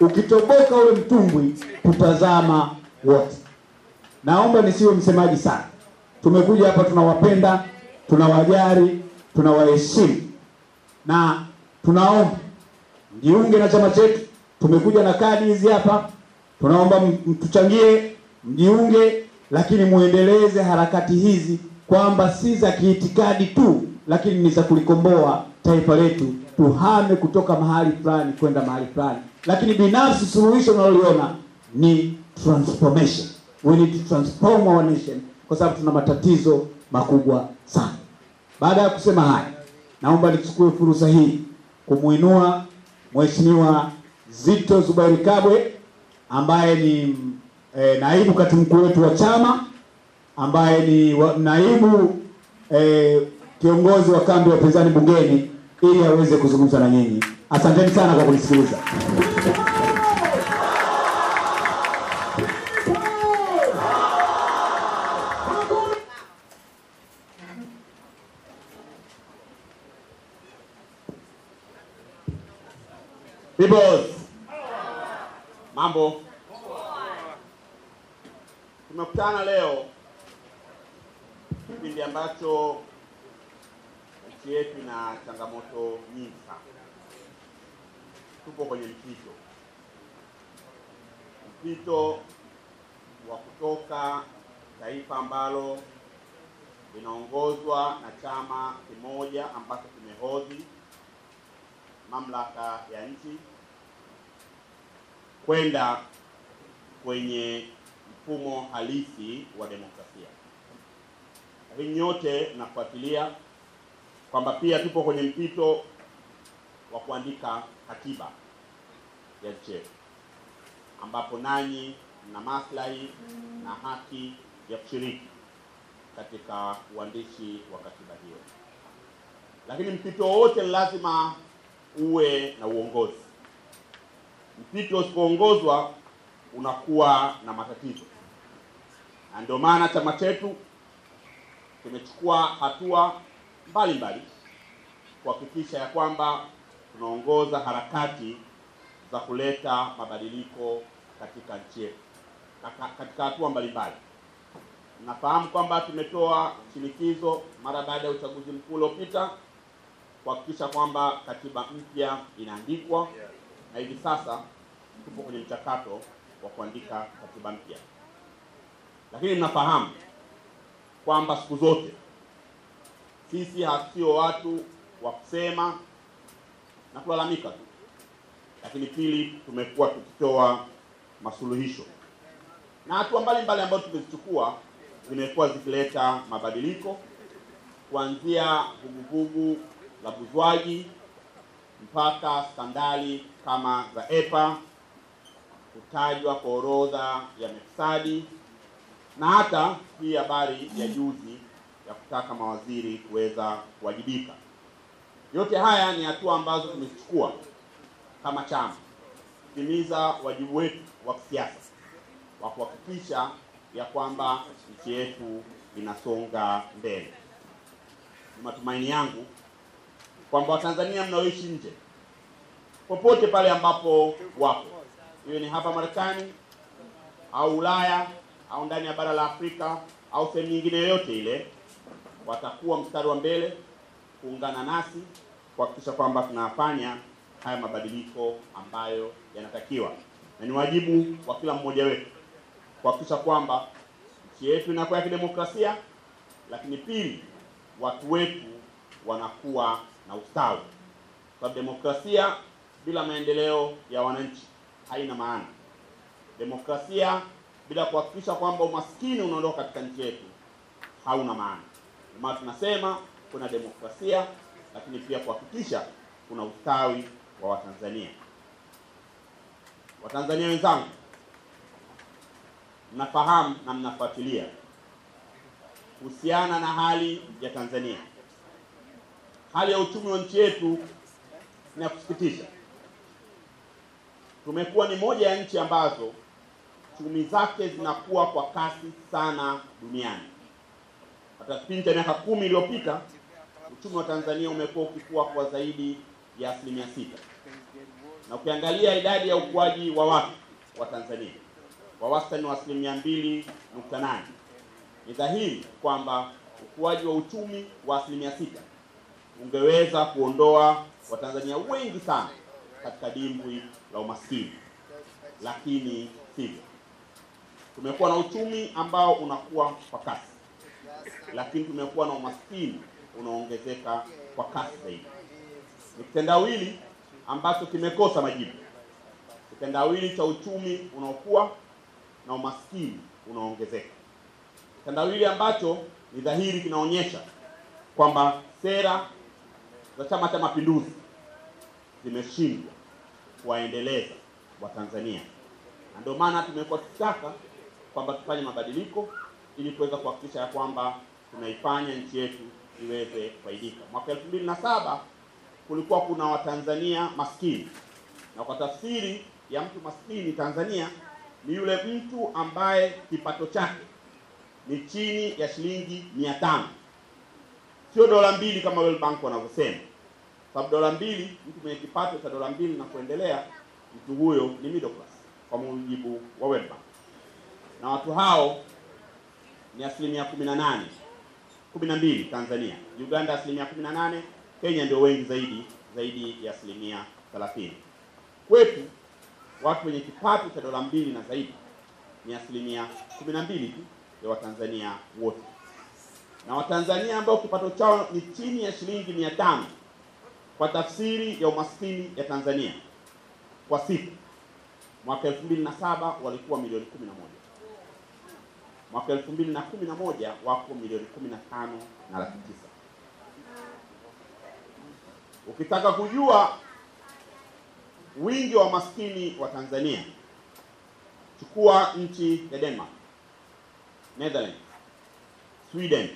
ukitoboka ule mtumbwi tutazama wote. Naomba nisiwe msemaji sana tumekuja hapa tunawapenda, tunawajali, tunawaheshimu na tunaomba mjiunge na chama chetu. Tumekuja na kadi hizi hapa, tunaomba mtuchangie, mjiunge, lakini muendeleze harakati hizi kwamba si za kiitikadi tu, lakini ni za kulikomboa taifa letu, tuhame kutoka mahali fulani kwenda mahali fulani. Lakini binafsi suluhisho unaloliona ni transformation. We need to transform our nation kwa sababu tuna matatizo makubwa sana. Baada ya kusema haya, naomba nichukue fursa hii kumuinua Mheshimiwa Zitto Zuberi Kabwe ambaye ni e, naibu katibu mkuu wetu wa chama ambaye ni wa, naibu e, kiongozi wa kambi ya upinzani bungeni ili aweze kuzungumza na nyinyi. Asanteni sana kwa kunisikiliza. Bibos. Mambo. Tumekutana leo kipindi ambacho nchi yetu ina changamoto nyingi sana. Tupo kwenye mpito, mpito wa kutoka taifa ambalo linaongozwa na chama kimoja ambacho kimehodhi mamlaka ya nchi kwenda kwenye mfumo halisi wa demokrasia. Lakini nyote nafuatilia kwamba pia tupo kwenye mpito wa kuandika katiba ya nchi yetu, ambapo nanyi mna maslahi na haki ya kushiriki katika uandishi wa katiba hiyo. Lakini mpito wowote lazima uwe na uongozi. Mpito usipoongozwa unakuwa na matatizo, na ndio maana chama chetu kimechukua hatua mbalimbali kuhakikisha ya kwamba tunaongoza harakati za kuleta mabadiliko katika nchi yetu katika hatua mbalimbali. Nafahamu kwamba tumetoa shinikizo mara baada ya uchaguzi mkuu uliopita kuhakikisha kwamba katiba mpya inaandikwa, na hivi sasa tupo kwenye mchakato wa kuandika katiba mpya, lakini mnafahamu kwamba siku zote sisi hasio watu wa kusema na kulalamika tu, lakini pili, tumekuwa tukitoa masuluhisho. Na hatua mbalimbali ambazo tumezichukua zimekuwa zikileta mabadiliko kuanzia vuguvugu la buzwaji mpaka skandali kama za EPA, kutajwa kwa orodha ya mefisadi na hata hii habari ya juzi ya kutaka mawaziri kuweza kuwajibika. Yote haya ni hatua ambazo tumezichukua kama chama kutimiza wajibu wetu wa kisiasa wa kuhakikisha ya kwamba nchi yetu inasonga mbele. Ni matumaini yangu kwamba Watanzania mnaoishi nje popote pale ambapo wapo, iwe ni hapa Marekani au Ulaya au ndani ya bara la Afrika au sehemu nyingine yoyote ile, watakuwa mstari wa mbele kuungana nasi kuhakikisha kwamba tunafanya haya mabadiliko ambayo yanatakiwa, na ni wajibu wa kila mmoja wetu kuhakikisha kwamba nchi yetu inakuwa ya kidemokrasia, lakini pili, watu wetu wanakuwa na ustawi, kwa sababu demokrasia bila maendeleo ya wananchi haina maana. Demokrasia bila kuhakikisha kwamba umaskini unaondoka katika nchi yetu hauna maana. Maana tunasema kuna demokrasia, lakini pia kuhakikisha kuna ustawi wa Watanzania. Watanzania wenzangu, mnafahamu na mnafuatilia kuhusiana na hali ya Tanzania. Hali ya uchumi wa nchi yetu ni ya kusikitisha. Tumekuwa ni moja ya nchi ambazo chumi zake zinakuwa kwa kasi sana duniani. Hata kipindi cha miaka kumi iliyopita uchumi wa Tanzania umekuwa ukikua kwa zaidi ya asilimia sita, na ukiangalia idadi ya ukuaji wa watu wa Tanzania kwa wastani wa asilimia mbili nukta nane ni dhahiri kwamba ukuaji wa uchumi wa asilimia sita ungeweza kuondoa Watanzania wengi sana katika dimbwi la umaskini, lakini sivyo. Tumekuwa na uchumi ambao unakuwa kwa kasi, lakini tumekuwa na umaskini unaongezeka kwa kasi zaidi. Ni kitendawili ambacho kimekosa majibu, kitendawili cha uchumi unaokuwa na umaskini unaongezeka, kitendawili ambacho ni dhahiri kinaonyesha kwamba sera za Chama cha Mapinduzi zimeshindwa kuwaendeleza Watanzania, na ndio maana tumekuwa tukitaka kwamba tufanye mabadiliko ili kuweza kuhakikisha ya kwamba tunaifanya nchi yetu iweze kufaidika. Mwaka elfu mbili na saba kulikuwa kuna Watanzania maskini, na kwa tafsiri ya mtu maskini Tanzania ni yule mtu ambaye kipato chake ni chini ya shilingi mia tano. Sio dola mbili kama World Bank wanavyosema, sababu dola mbili, mtu mwenye kipato cha dola mbili na kuendelea, mtu huyo ni middle class kwa mujibu wa World Bank, na watu hao ni asilimia kumi na nane kumi na mbili Tanzania, Uganda asilimia kumi na nane Kenya ndio wengi zaidi zaidi ya asilimia thelathini. Kwetu watu wenye kipato cha dola mbili na zaidi ni asilimia kumi na mbili tu ya Watanzania wote. Na Watanzania ambao kipato chao ni chini ya shilingi mia tano kwa tafsiri ya umaskini ya Tanzania kwa siku, mwaka elfu mbili na saba walikuwa milioni kumi na moja mwaka elfu mbili na kumi na moja wako milioni kumi na tano na laki tisa. Ukitaka kujua wingi wa maskini wa Tanzania, chukua nchi ya Denmark, Netherlands, Sweden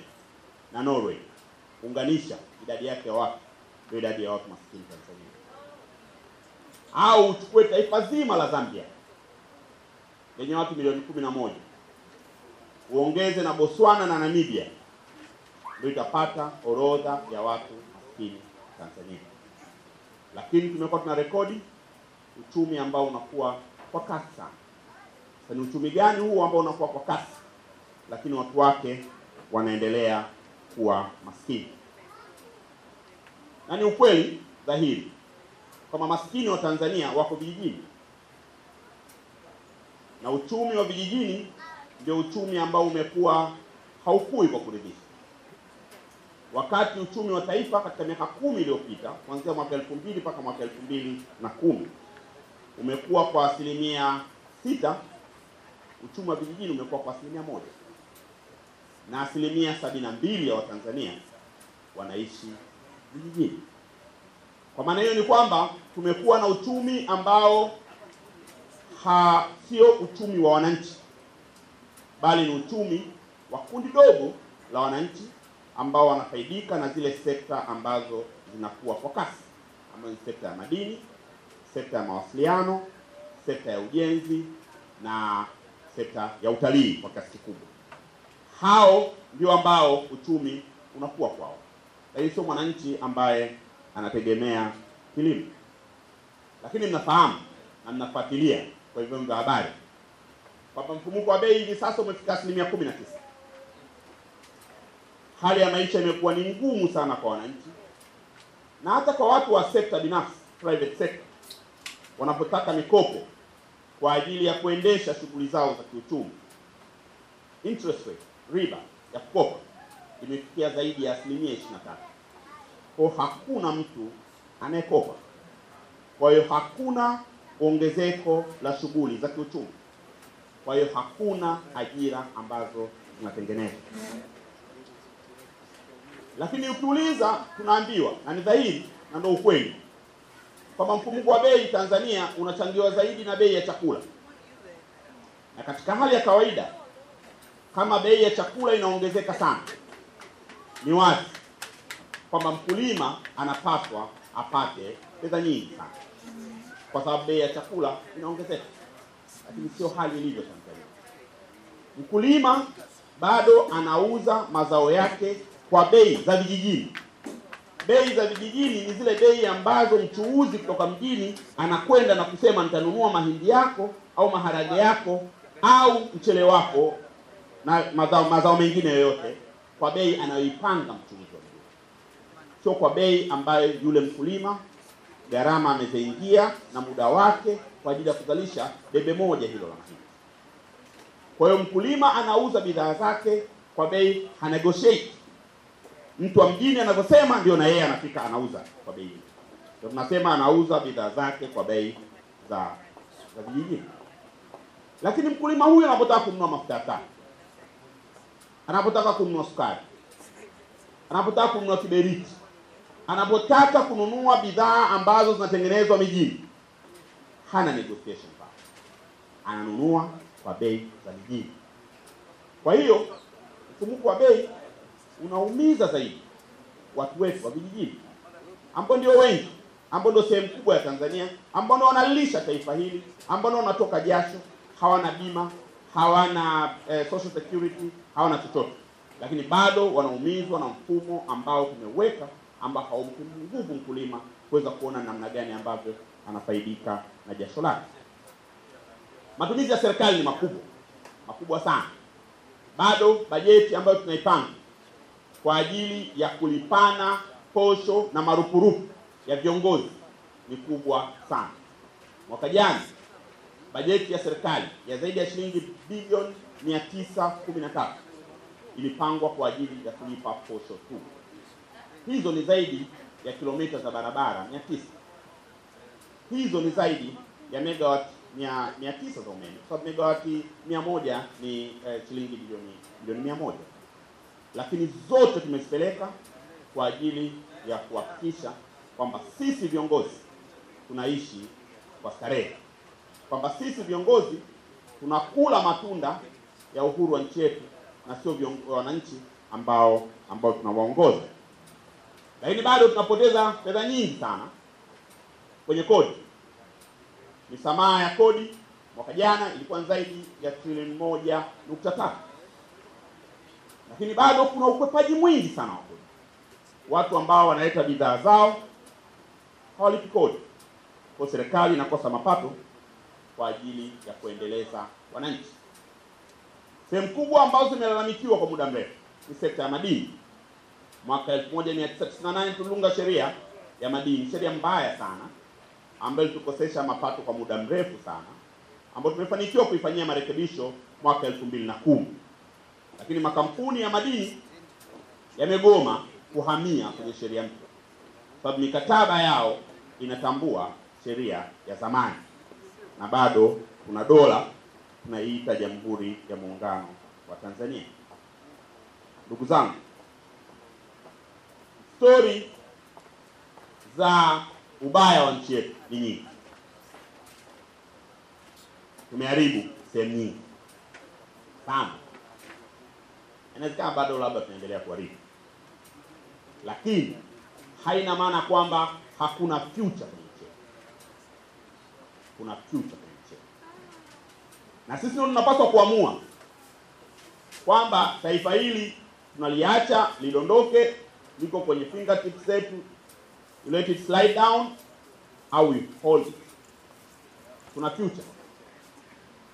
na Norway, unganisha idadi yake ya watu ndio idadi ya watu maskini Tanzania. Au uchukue taifa zima la Zambia lenye watu milioni kumi na moja uongeze na Botswana na Namibia, ndio itapata orodha ya watu maskini Tanzania. lakini tumekuwa tuna rekodi uchumi ambao unakuwa kwa kasi sana. Ni uchumi gani huu ambao unakuwa kwa kasi, lakini watu wake wanaendelea kuwa maskini? Na ni ukweli dhahiri kwamba maskini wa Tanzania wako vijijini, na uchumi wa vijijini ndio uchumi ambao umekuwa haukui kwa kuridhisha, wakati uchumi wa taifa katika miaka kumi iliyopita kuanzia mwaka elfu mbili mpaka mwaka elfu mbili na kumi umekuwa kwa asilimia sita. Uchumi wa vijijini umekuwa kwa asilimia moja, na asilimia sabini na mbili ya Watanzania wanaishi vijijini. Kwa maana hiyo ni kwamba tumekuwa na uchumi ambao ha sio uchumi wa wananchi, bali ni uchumi wa kundi dogo la wananchi ambao wanafaidika na zile sekta ambazo zinakuwa kwa kasi, ambayo ni sekta ya madini, sekta ya mawasiliano, sekta ya ujenzi na sekta ya utalii kwa kiasi kikubwa. Hao ndio ambao uchumi unakuwa kwao, lakini sio mwananchi ambaye anategemea kilimo. Lakini mnafahamu na mnafuatilia kwa vyombo vya habari kwamba mfumuko wa bei hivi sasa umefika asilimia kumi na tisa. Hali ya maisha imekuwa ni ngumu sana kwa wananchi na hata kwa watu wa sekta binafsi, private sector, wanapotaka mikopo kwa ajili ya kuendesha shughuli zao za kiuchumi, interest rate, riba ya kukopa imefikia zaidi ya asilimia ishirini na tatu. Kwa hakuna mtu anayekopa, kwa hiyo hakuna ongezeko la shughuli za kiuchumi, kwa hiyo hakuna ajira ambazo zinatengenezwa. Lakini ukiuliza, tunaambiwa na ni dhahiri na ndio ukweli kwamba mfumuko wa bei Tanzania unachangiwa zaidi na bei ya chakula, na katika hali ya kawaida kama bei ya chakula inaongezeka sana, ni wazi kwamba mkulima anapaswa apate fedha nyingi sana, kwa sababu bei ya chakula inaongezeka, lakini sio hali ilivyo Tanzania. Mkulima bado anauza mazao yake kwa bei za vijijini. Bei za vijijini ni zile bei ambazo mchuuzi kutoka mjini anakwenda na kusema nitanunua mahindi yako au maharage yako au mchele wako na mazao mazao mengine yoyote kwa bei anayoipanga mchuuzi wa mjini, sio kwa bei ambayo yule mkulima gharama ameziingia na muda wake kwa ajili ya kuzalisha debe moja hilo la mahindi. Kwa hiyo mkulima anauza bidhaa zake kwa bei, hanegotiate mtu wa mjini anavyosema ndio na yeye anafika anauza kwa bei hiyo. Ndio tunasema anauza bidhaa zake kwa bei za za vijijini. Lakini mkulima huyu anapotaka kununua mafuta ya taa, anapotaka kununua sukari, anapotaka kununua kiberiti, anapotaka kununua bidhaa ambazo zinatengenezwa mijini, hana negotiation power, ananunua kwa bei za mijini. Kwa hiyo mfumuko wa bei unaumiza zaidi watu wetu wa vijijini ambao ndio wengi, ambao ndio sehemu kubwa ya Tanzania, ambao ndio wanalisha taifa hili, ambao ndio wanatoka jasho, hawana bima, hawana eh, social security, hawana chochote, lakini bado wanaumizwa na mfumo ambao tumeweka, ambao haumpi nguvu mkulima kuweza kuona namna gani ambavyo anafaidika na jasho lake. Matumizi ya serikali ni makubwa makubwa sana. Bado bajeti ambayo tunaipanga kwa ajili ya kulipana posho na marupurupu ya viongozi ni kubwa sana. Mwaka jana bajeti ya serikali ya zaidi ya shilingi bilioni 913 ilipangwa kwa ajili ya kulipa posho tu. Hizo ni zaidi ya kilomita za barabara 900. Hizo ni zaidi ya megawati mia, mia tisa za umeme, kwa sababu megawati mia moja ni eh, shilingi bilioni bilioni mia moja. Lakini zote tumezipeleka kwa ajili ya kuhakikisha kwamba sisi viongozi tunaishi kwa starehe, kwamba sisi viongozi tunakula matunda ya uhuru wa nchi yetu na sio wananchi ambao ambao tunawaongoza. Lakini bado tunapoteza fedha nyingi sana kwenye kodi. Misamaha ya kodi mwaka jana ilikuwa zaidi ya trilioni moja nukta tatu lakini bado kuna ukwepaji mwingi sana wa kodi. Watu ambao wanaleta bidhaa zao hawalipi kodi, kwa serikali inakosa mapato kwa ajili ya kuendeleza wananchi. Sehemu kubwa ambazo zimelalamikiwa kwa muda mrefu ni sekta ya madini. Mwaka 1998 tulunga sheria ya madini, sheria mbaya sana ambayo ilitukosesha mapato kwa muda mrefu sana, ambayo tumefanikiwa kuifanyia marekebisho mwaka 2010 lakini makampuni ya madini yamegoma kuhamia kwenye sheria mpya, sababu mikataba yao inatambua sheria ya zamani, na bado kuna dola tunaiita Jamhuri ya Muungano wa Tanzania. Ndugu zangu, stori za ubaya wa nchi yetu ni nyingi. Tumeharibu sehemu nyingi sana inawezekana bado labda tunaendelea kuharibu, lakini haina maana kwamba hakuna future kwenye mchezo. Kuna future kwenye mchezo, na sisi ndio tunapaswa kuamua kwamba taifa hili tunaliacha lidondoke, liko kwenye fingertips zetu, it slide down au we hold. Kuna future,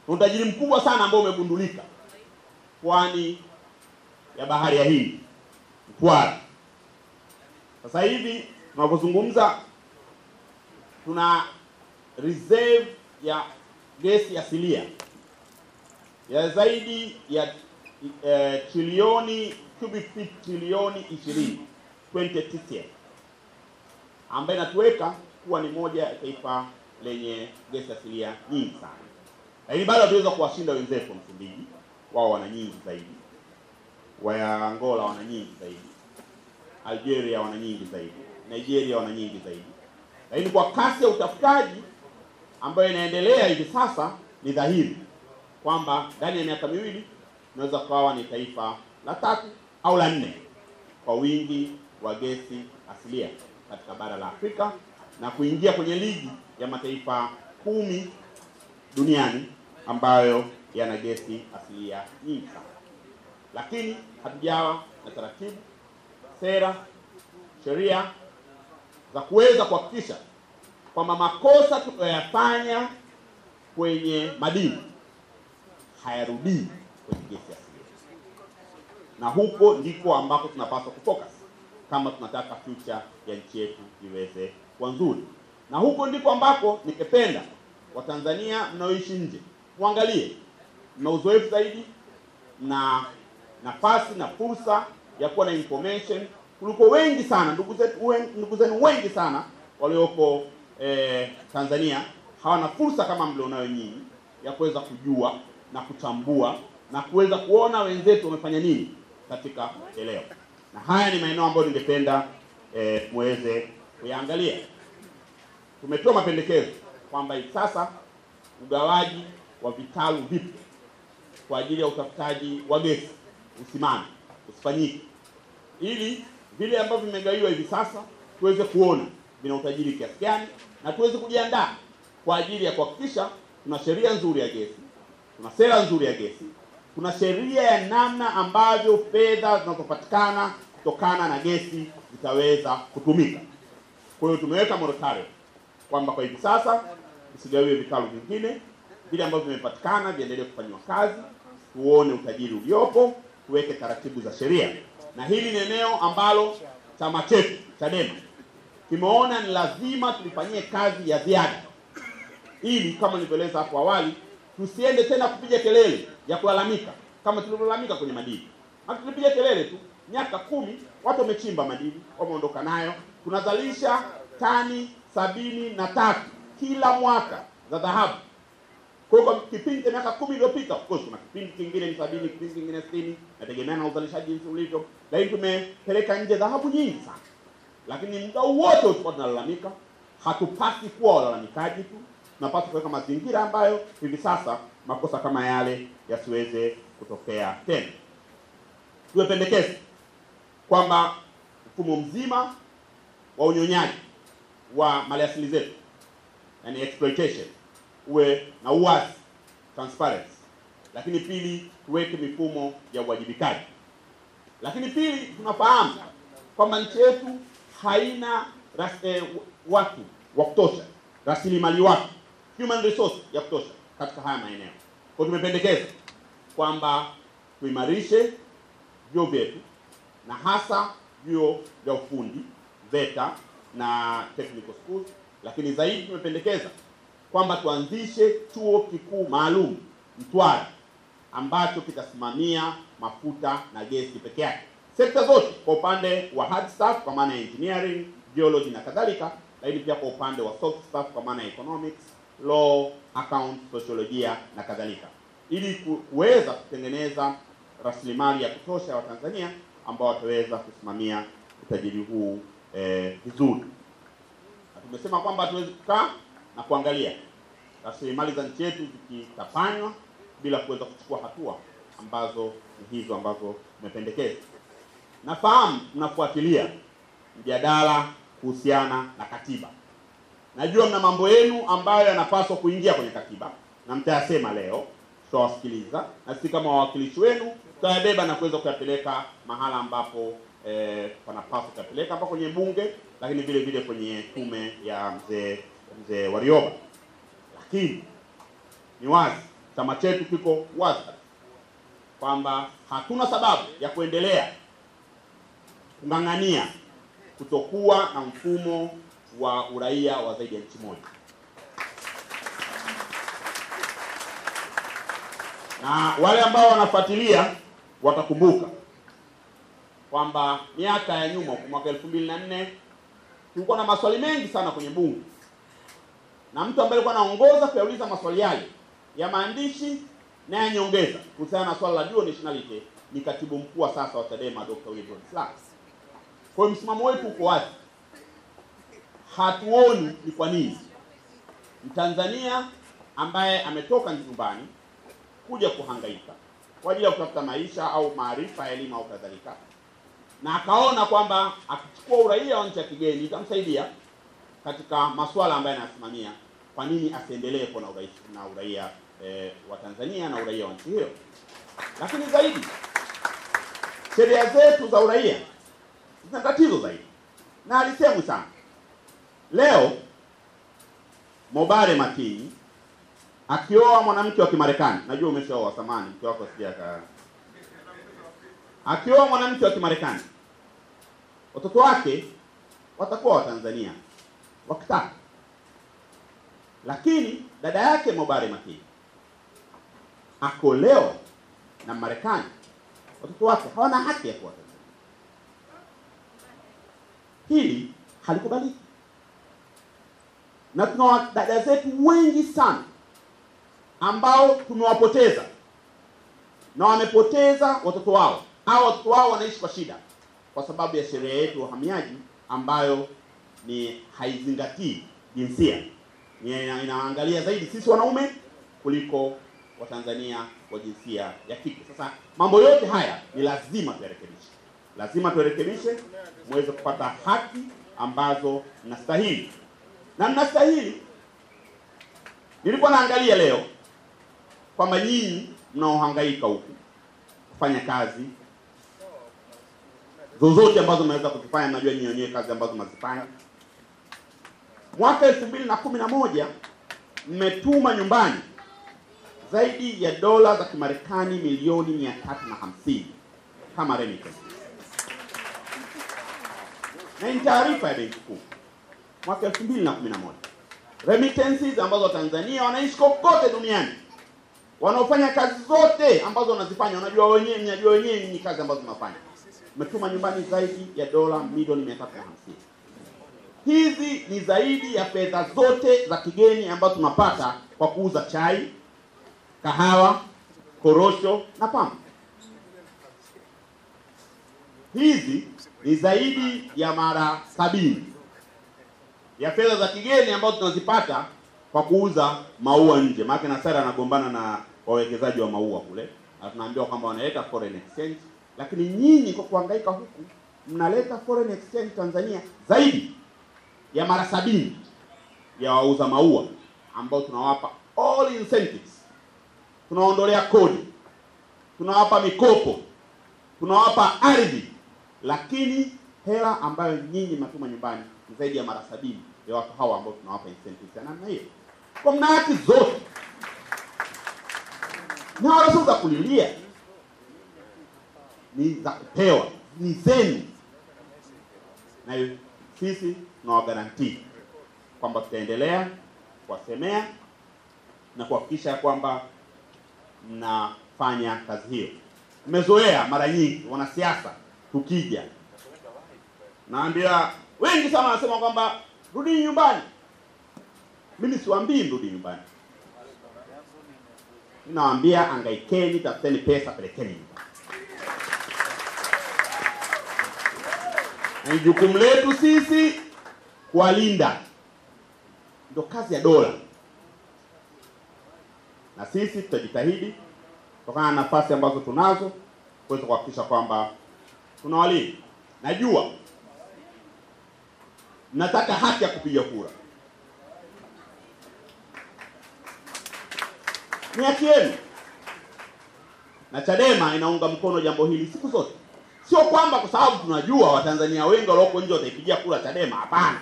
kuna utajiri mkubwa sana ambao umegundulika pwani ya bahari ya Hindi, Mtwara. Sasa hivi tunapozungumza, tuna reserve ya gesi asilia ya zaidi ya eh, trilioni cubic feet trilioni 20 20 TCF ambayo inatuweka kuwa ni moja ya taifa lenye gesi asilia nyingi sana, lakini bado hatuweza kuwashinda wenzetu wa Msumbiji, wao wana nyingi zaidi. Wa Angola wana nyingi zaidi, Algeria wana nyingi zaidi, Nigeria wana nyingi zaidi. Lakini kwa kasi ya utafutaji ambayo inaendelea hivi sasa, ni dhahiri kwamba ndani ya miaka miwili tunaweza kuwa ni taifa la tatu au la nne kwa wingi wa gesi asilia katika bara la Afrika na kuingia kwenye ligi ya mataifa kumi duniani ambayo yana gesi asilia nyingi sana. Lakini hatujawa na taratibu, sera, sheria za kuweza kuhakikisha kwamba makosa tunayoyafanya kwenye madini hayarudii kwenye gesi asilia, na huko ndiko ambako tunapaswa kufocus kama tunataka future ya nchi yetu iweze kuwa nzuri, na huko ndiko ambako ningependa Watanzania mnaoishi nje muangalie, mna uzoefu zaidi na nafasi na fursa ya kuwa na information kuliko wengi sana ndugu zetu ndugu zenu wengi sana walioko eh, Tanzania. Hawana fursa kama mlionayo nyinyi ya kuweza kujua na kutambua na kuweza kuona wenzetu wamefanya nini katika eneo, na haya ni maeneo ambayo ningependa eh, muweze kuyaangalia. Tumetoa mapendekezo kwamba hivi sasa ugawaji wa vitalu vipya kwa ajili ya utafutaji wa gesi usimame usifanyike, ili vile ambavyo vimegawiwa hivi sasa tuweze kuona vina utajiri kiasi gani, na tuweze kujiandaa kwa ajili ya kuhakikisha tuna sheria nzuri ya gesi, tuna sera nzuri ya gesi, tuna sheria ya namna ambavyo fedha zinazopatikana kutokana na gesi zitaweza kutumika. Kwa hiyo tumeweka moratorium kwamba kwa hivi sasa tusigawiwe vitalu vingine, vile ambavyo vimepatikana viendelee kufanyiwa kazi, tuone utajiri uliopo, tuweke taratibu za sheria, na hili ni eneo ambalo chama chetu Chadema kimeona ni lazima tulifanyie kazi ya ziada, ili kama nilivyoeleza hapo awali, tusiende tena kupiga kelele ya kulalamika kama tulivyolalamika kwenye madini. Hata tulipiga kelele tu, miaka kumi watu wamechimba madini, wameondoka nayo, tunazalisha tani sabini na tatu kila mwaka za dhahabu. Kwa hiyo kwa kipindi cha miaka kumi iliyopita, of course kuna kipindi kingine ni sabini, kipindi kingine sitini, nategemea na uzalishaji jinsi ulivyo, lakini tumepeleka nje dhahabu nyingi sana. Lakini muda wote tulikuwa tunalalamika, hatupasi kuwa walalamikaji tu, tunapaswa kuweka mazingira ambayo hivi sasa makosa kama yale yasiweze kutokea tena. Tumependekeza kwamba mfumo mzima wa unyonyaji wa maliasili zetu, yani exploitation, uwe na uwazi transparency, lakini pili, tuweke mifumo ya uwajibikaji. Lakini pili, tunafahamu kwamba nchi yetu haina ras, eh, watu wa kutosha, rasilimali watu, human resource ya kutosha katika haya maeneo. Kwa tumependekeza kwamba tuimarishe vyuo vyetu na hasa vyuo vya ufundi VETA na technical schools, lakini zaidi tumependekeza kwamba tuanzishe chuo kikuu maalum Mtwara ambacho kitasimamia mafuta na gesi peke yake, sekta zote, kwa upande wa hard staff kwa maana ya engineering, geology na kadhalika, lakini pia kwa upande wa soft staff kwa maana ya economics, law, account, sociolojia na kadhalika, ili kuweza kutengeneza rasilimali ya kutosha ya Watanzania ambao wataweza kusimamia utajiri huu vizuri. Na tumesema kwamba hatuwezi kukaa na kuangalia rasilimali za nchi yetu zikitapanywa bila kuweza kuchukua hatua ambazo ni hizo ambazo tumependekeza. Nafahamu mnafuatilia mjadala kuhusiana na katiba. Najua mna mambo yenu ambayo yanapaswa kuingia kwenye katiba na mtayasema leo, tutawasikiliza na sisi kama wawakilishi wenu tutayabeba na kuweza kuyapeleka mahala ambapo eh, panapaswa kuyapeleka hapa kwenye bunge, lakini vile vile kwenye tume ya mzee mzee Warioba. Lakini ni wazi chama chetu kiko wazi kwamba hatuna sababu ya kuendelea kung'ang'ania kutokuwa na mfumo wa uraia wa zaidi ya nchi moja. Na wale ambao wanafuatilia watakumbuka kwamba miaka ya nyuma mwaka elfu mbili na nne tulikuwa na maswali mengi sana kwenye bunge, na mtu ambaye alikuwa anaongoza kuyauliza maswali yale ya maandishi na ya nyongeza kuhusiana na swala la dual nationality ni katibu mkuu wa sasa wa Chadema Dr. Wilbrod Slaa. Kwa hiyo msimamo wetu uko wazi, hatuoni ni kwa nini Mtanzania ambaye ametoka nyumbani kuja kuhangaika kwa ajili ya kutafuta maisha au maarifa, elimu au kadhalika, na akaona kwamba akichukua uraia wa nchi ya kigeni itamsaidia katika masuala ambayo anayasimamia, kwa nini asiendelee kuwa na uraia, eh, wa Tanzania na uraia wa nchi hiyo? Lakini zaidi sheria zetu za uraia zina tatizo zaidi, na alisemwi sana leo. Mobare Makini akioa mwanamke wa Kimarekani, najua umeshaoa samani, mke wako sija akioa mwanamke wa Kimarekani, watoto wake watakuwa Watanzania wakitaka, lakini dada yake Mobare Makini akolewa na Marekani, watoto wake hawana haki ya kuwa Tanzania. Hili halikubaliki, na tuna dada zetu wengi sana ambao tumewapoteza na wamepoteza watoto wao watoto wao wanaishi kwa shida kwa sababu ya sheria yetu ya uhamiaji ambayo ni haizingatii jinsia, ni ina- inaangalia zaidi sisi wanaume kuliko Watanzania wa jinsia ya kike. Sasa mambo yote haya ni lazima tuyarekebishe, lazima tuyarekebishe muweze kupata haki ambazo mnastahili na mnastahili. Nilikuwa naangalia leo kwamba nyinyi mnaohangaika huku kufanya kazi zozote ambazo mnaweza kuzifanya, mnajua nyinyi wenyewe kazi ambazo mnazifanya. Mwaka elfu mbili na kumi na moja mmetuma nyumbani zaidi ya dola za Kimarekani milioni mia tatu na hamsini. Kama remittance, na ni taarifa ya Benki Kuu. Mwaka elfu mbili na kumi na moja. Remittances ambazo Watanzania wanaishi kokote duniani wanaofanya kazi zote ambazo wanazifanya, unajua wenyewe, mnajua wenyewe ni kazi ambazo mnafanya, umetuma nyumbani zaidi ya dola milioni mia tatu na hamsini. Hizi ni zaidi ya fedha zote za kigeni ambazo tunapata kwa kuuza chai, kahawa, korosho na pamba. Hizi ni zaidi ya mara sabini ya fedha za kigeni ambazo tunazipata kwa kuuza maua nje. Maana Nasara anagombana na wawekezaji wa maua kule, na tunaambiwa kwamba wanaleta foreign exchange, lakini nyinyi kwa kuhangaika huku mnaleta foreign exchange Tanzania zaidi ya mara sabini ya wauza maua ambao tunawapa all incentives, tunaondolea kodi, tunawapa mikopo, tunawapa ardhi, lakini hela ambayo nyinyi mnatuma nyumbani ni zaidi ya mara sabini ya watu hawa ambao tunawapa incentives ya namna hiyo. Kwa mna haki zote. Na wala sio za kulilia, ni za kupewa, ni zenu, na sisi tunawagarantii kwamba tutaendelea kuwasemea na kuhakikisha kwamba mnafanya kazi hiyo. Mmezoea mara nyingi wanasiasa tukija, naambia wengi sana wanasema kwamba rudi nyumbani. Mimi siwaambii rudi nyumbani, ninawaambia angaikeni, tafuteni pesa, pelekeni nyumbani. Ni jukumu letu sisi kuwalinda, ndio kazi ya dola, na sisi tutajitahidi kutokana na nafasi ambazo tunazo kuweza kuhakikisha kwamba tunawalinda. Najua mnataka haki ya kupiga kura, ni haki yenu, na Chadema inaunga mkono jambo hili siku zote. Sio kwamba kwa sababu tunajua Watanzania wengi walioko nje wataipigia kura Chadema, hapana,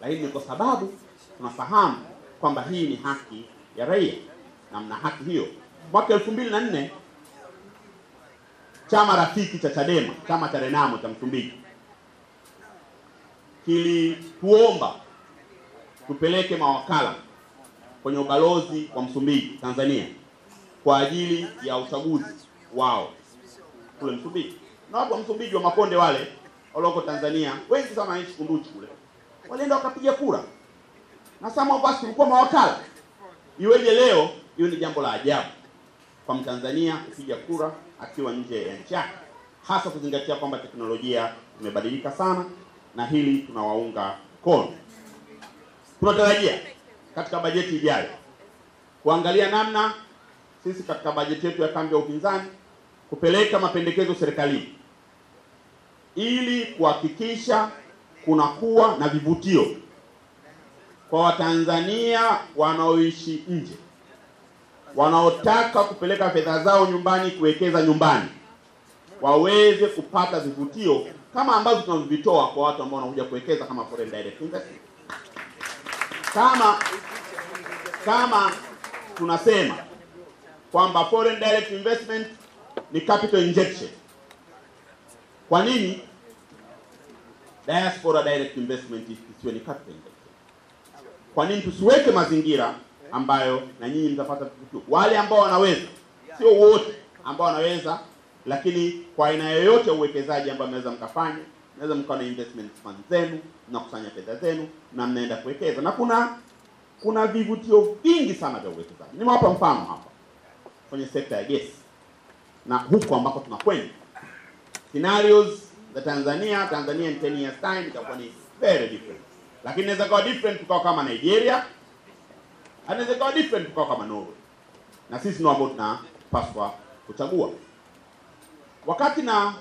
lakini ni kwa sababu tunafahamu kwamba hii ni haki ya raia na mna haki hiyo. Mwaka elfu mbili na nne chama rafiki cha Chadema, chama cha Renamo cha Msumbiji kilituomba tupeleke mawakala kwenye ubalozi wa Msumbiji Tanzania kwa ajili ya uchaguzi wao kule Msumbiji. Na watu wa Msumbiji wa Makonde wale walioko Tanzania wengi sana wanaishi Kunduchi kule, walienda wakapiga kura na some of us tulikuwa mawakala. Iweje leo hiyo ni jambo la ajabu kwa Mtanzania kupiga kura akiwa nje ya nchi yake, hasa kuzingatia kwamba teknolojia imebadilika sana, na hili tunawaunga mkono. Tunatarajia katika bajeti ijayo kuangalia namna sisi katika bajeti yetu ya kambi ya upinzani kupeleka mapendekezo serikalini ili kuhakikisha kunakuwa na vivutio kwa Watanzania wanaoishi nje wanaotaka kupeleka fedha zao nyumbani kuwekeza nyumbani waweze kupata vivutio kama ambavyo tunavitoa kwa watu ambao wanakuja kuwekeza kama foreign direct investment. Kama kama tunasema kwamba foreign direct investment ni capital injection, kwa nini? Diaspora direct investment isiwe ni capital injection? Kwa nini tusiweke mazingira ambayo na nyinyi mtapata vivutio, wale ambao wanaweza, sio wote ambao wanaweza, lakini kwa aina yoyote ya uwekezaji ambao mnaweza mkafanya, mnaweza mkawa na investment fund zenu, mnakusanya fedha zenu na mnaenda kuwekeza, na kuna kuna vivutio vingi sana vya uwekezaji. Nimewapa mfano hapa kwenye sekta ya gesi na huko ambako tunakwenda, scenarios za Tanzania, Tanzania in 10 years time itakuwa ni very different, lakini inaweza kuwa different tukawa kama Nigeria anaweza kuwa different tukawa kama Norway, na sisi ndio ambao tunapaswa kuchagua. Wakati na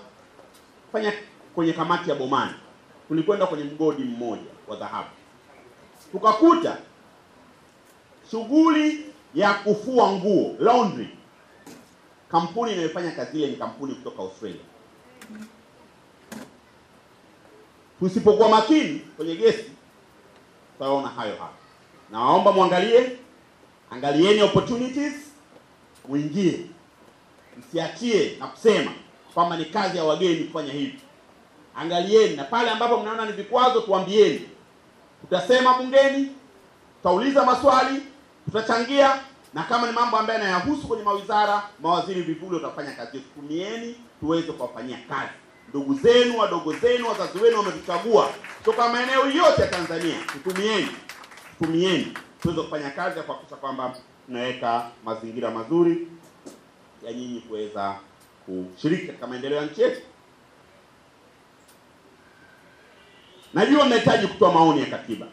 fanya kwenye kamati ya Bomani, tulikwenda kwenye mgodi mmoja wa dhahabu, tukakuta shughuli ya kufua nguo laundry, kampuni inayofanya kazi ile ni kampuni kutoka Australia. Tusipokuwa makini kwenye gesi, tutaona hayo hapo. Nawaomba mwangalie, angalieni opportunities, muingie, msiachie na kusema kwamba ni kazi ya wageni kufanya hivi. Angalieni, na pale ambapo mnaona ni vikwazo, tuambieni. Tutasema bungeni, tutauliza maswali, tutachangia, na kama ni mambo ambayo yanayahusu kwenye mawizara, mawaziri vivuli watafanya kazi. Tumieni tuweze kuwafanyia kazi ndugu zenu, wadogo zenu, wazazi wenu wametuchagua kutoka maeneo yote ya Tanzania. Tutumieni tumieni tuweze kufanya kazi ya kuhakikisha kwamba tunaweka mazingira mazuri ya nyinyi kuweza kushiriki katika maendeleo ya nchi yetu. Najua mnahitaji kutoa maoni ya katiba,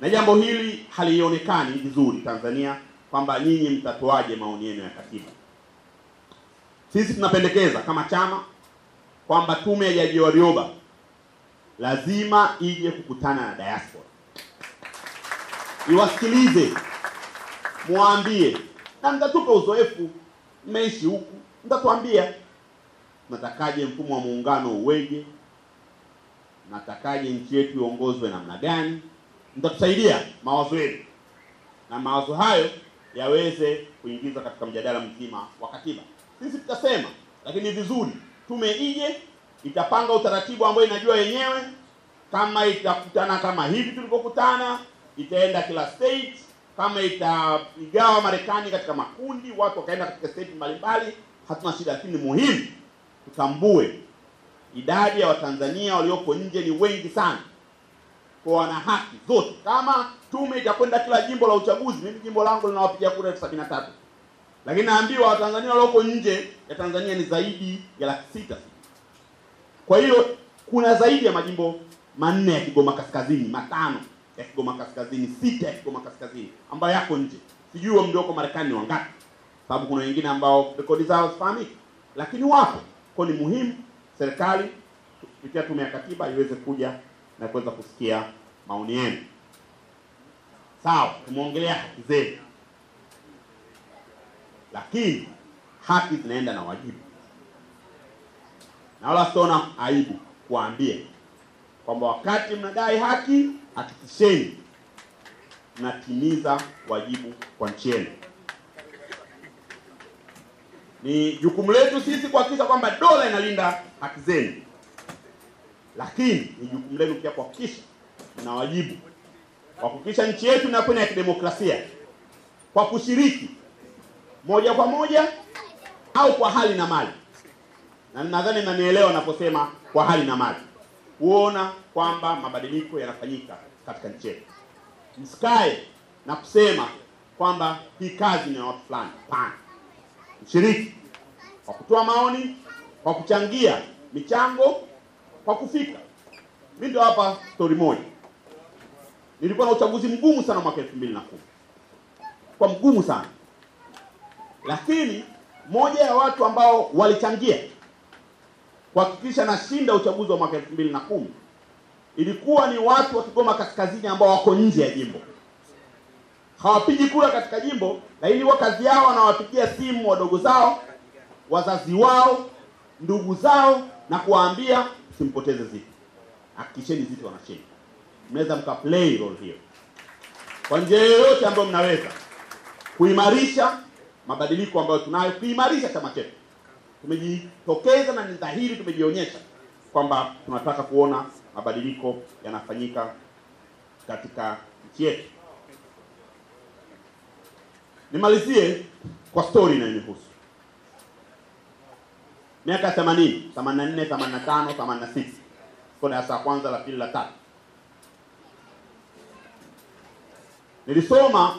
na jambo hili halionekani vizuri Tanzania, kwamba nyinyi mtatoaje maoni yenu ya katiba. Sisi tunapendekeza kama chama kwamba tume ya Jaji Warioba lazima ije kukutana na diaspora iwasikilize, mwambie, na mtatupa uzoefu, mmeishi huku, mtatuambia natakaje mfumo wa muungano uweje, natakaje nchi yetu iongozwe namna gani, mtatusaidia mawazo yenu, na mawazo hayo yaweze kuingizwa katika mjadala mzima wa katiba. Sisi tutasema, lakini ni vizuri tume ije itapanga utaratibu ambao inajua yenyewe, kama itakutana kama hivi tulivyokutana, itaenda kila state, kama itaigawa Marekani katika makundi, watu wakaenda katika state mbalimbali, hatuna shida, lakini muhimu tutambue idadi ya Watanzania walioko nje ni wengi sana, kwa wana haki zote. Kama tume itakwenda kila jimbo la uchaguzi, mimi jimbo langu linawapigia kura elfu sabini na tatu lakini naambiwa Watanzania walioko nje ya Tanzania ni zaidi ya laki sita. Kwa hiyo kuna zaidi ya majimbo manne ya Kigoma Kaskazini, matano ya Kigoma Kaskazini, sita ya Kigoma Kaskazini ambayo yako nje. Sijui wa mlioko Marekani ni wangapi, sababu kuna wengine ambao rekodi zao hazifahamiki, lakini wapo. Kwa ni muhimu serikali kupitia tume ya katiba iweze kuja na kuweza kusikia maoni yenu. Sawa, tumeongelea haki zenu, lakini haki zinaenda na wajibu, na wala sitaona aibu kuambie kwamba wakati mnadai haki, hakikisheni mnatimiza wajibu kwa nchi yenu. Ni jukumu letu sisi kuhakikisha kwamba dola inalinda haki zenu, lakini ni jukumu lenu pia kuhakikisha na wajibu wa kuhakikisha nchi yetu inakwenda ya kidemokrasia kwa kushiriki moja kwa moja au kwa hali na mali, na nadhani mnanielewa naposema kwa hali na mali, kuona kwamba mabadiliko yanafanyika katika nchi yetu. Msikae na kusema kwamba hii kazi ni watu fulani. pana mshiriki kwa kutoa maoni, kwa kuchangia michango, kwa kufika. Mi ndio hapa story moja, nilikuwa na uchaguzi mgumu sana mwaka elfu mbili na kumi. Kwa mgumu sana. Lakini moja ya watu ambao walichangia kuhakikisha nashinda uchaguzi wa mwaka elfu mbili na kumi ilikuwa ni watu wa Kigoma Kaskazini ambao wako nje ya jimbo, hawapigi kura katika jimbo, lakini wa kazi yao wanawapigia simu wadogo zao, wazazi wao, ndugu zao na kuwaambia simpoteze Zitto, hakikisheni Zitto wanashinda. Mnaweza mka play role hiyo kwa njia yoyote ambayo mnaweza kuimarisha mabadiliko ambayo tunayo, kuimarisha chama chetu. Tumejitokeza na ni dhahiri, tumejionyesha kwamba tunataka kuona mabadiliko yanafanyika katika nchi yetu. Nimalizie kwa stori inayonihusu. Miaka ya 80, 84, 85, 86. Kwa darasa kwanza, la pili, la tatu. Nilisoma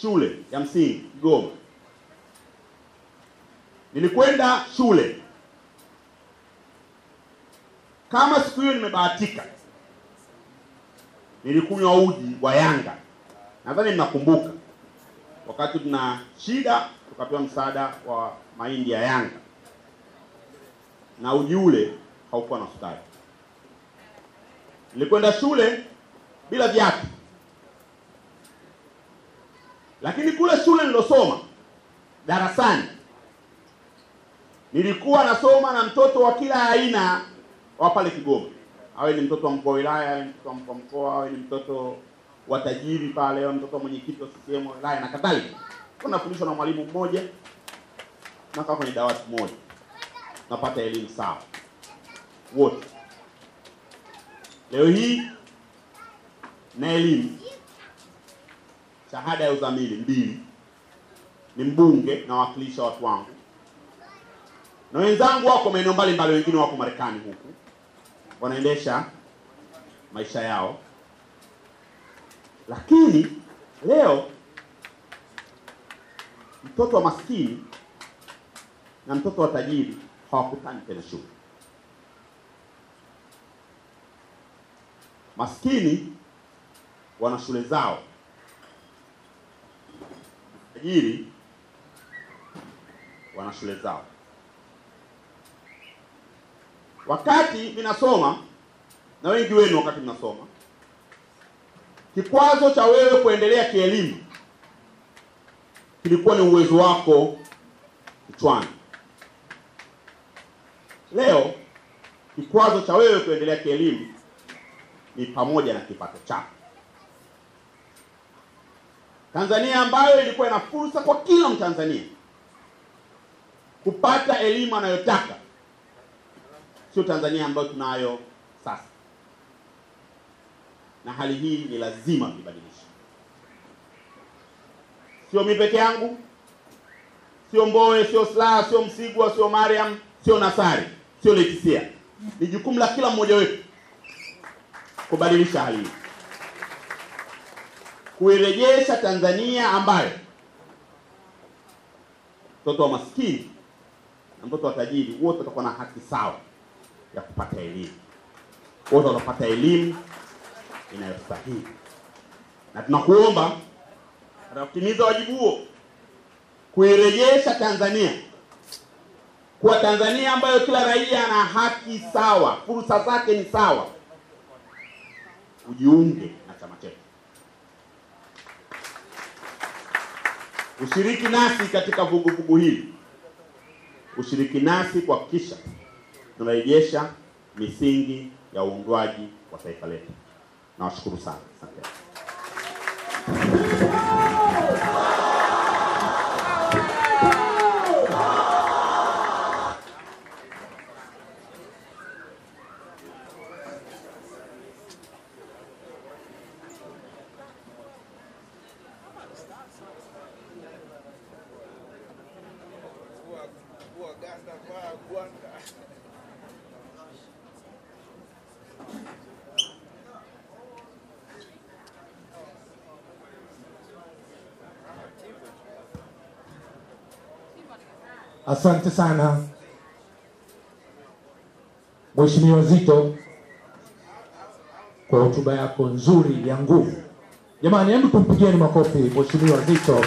shule ya msingi Kigoma. Nilikwenda shule kama siku hiyo nimebahatika, nilikunywa uji wa Yanga. Nadhani mnakumbuka, wakati tuna shida tukapewa msaada wa mahindi ya Yanga, na uji ule haukuwa na sukari. Nilikwenda shule bila viatu lakini kule shule nilosoma darasani, nilikuwa nasoma na mtoto wa kila aina wa pale Kigoma, awe ni mtoto wa mkuu wa wilaya, awe ni mtoto wa mkuu wa mkoa, awe ni mtoto wa tajiri pale, awe mtoto wa mwenyekiti wa CCM wilaya na kadhalika. Nafundishwa na mwalimu mmoja, nakaa kwenye dawati moja, napata elimu sawa. Wote. Leo hii na elimu. Shahada ya uzamili mbili, ni mbunge na wakilisha watu wangu. Na wenzangu wako maeneo mbalimbali, wengine wako Marekani huku. Wanaendesha maisha yao, lakini leo mtoto wa maskini na mtoto wa tajiri hawakutani tena shule. Maskini wana shule zao tajiri wana shule zao. Wakati ninasoma na wengi wenu, wakati mnasoma, kikwazo cha wewe kuendelea kielimu kilikuwa ni uwezo wako kichwani. Leo Kikwazo cha wewe kuendelea kielimu ni pamoja na kipato chako. Tanzania ambayo ilikuwa ina fursa kwa kila Mtanzania kupata elimu anayotaka, sio Tanzania ambayo tunayo sasa, na hali hii ni lazima kuibadilisha. Sio mimi peke yangu, sio Mbowe, sio Slaa, sio Msigwa, sio Mariam, sio Nasari, sio Letisia. Ni jukumu la kila mmoja wetu kubadilisha hali. Hii, kuirejesha Tanzania ambayo mtoto wa maskini na mtoto wa tajiri wote watakuwa na haki sawa ya kupata elimu, wote watapata elimu inayostahili, na tunakuomba katika kutimiza wajibu huo kuirejesha Tanzania kuwa Tanzania ambayo kila raia ana haki sawa, fursa zake ni sawa. Ujiunge na chama chetu, ushiriki nasi katika vuguvugu hili, ushiriki nasi kuhakikisha tunarejesha misingi ya uundwaji wa taifa letu. Nawashukuru sana, asante. Asante sana. Mheshimiwa Zito kwa hotuba yako nzuri ya nguvu. Jamani, hebu tumpigieni makofi Mheshimiwa Zito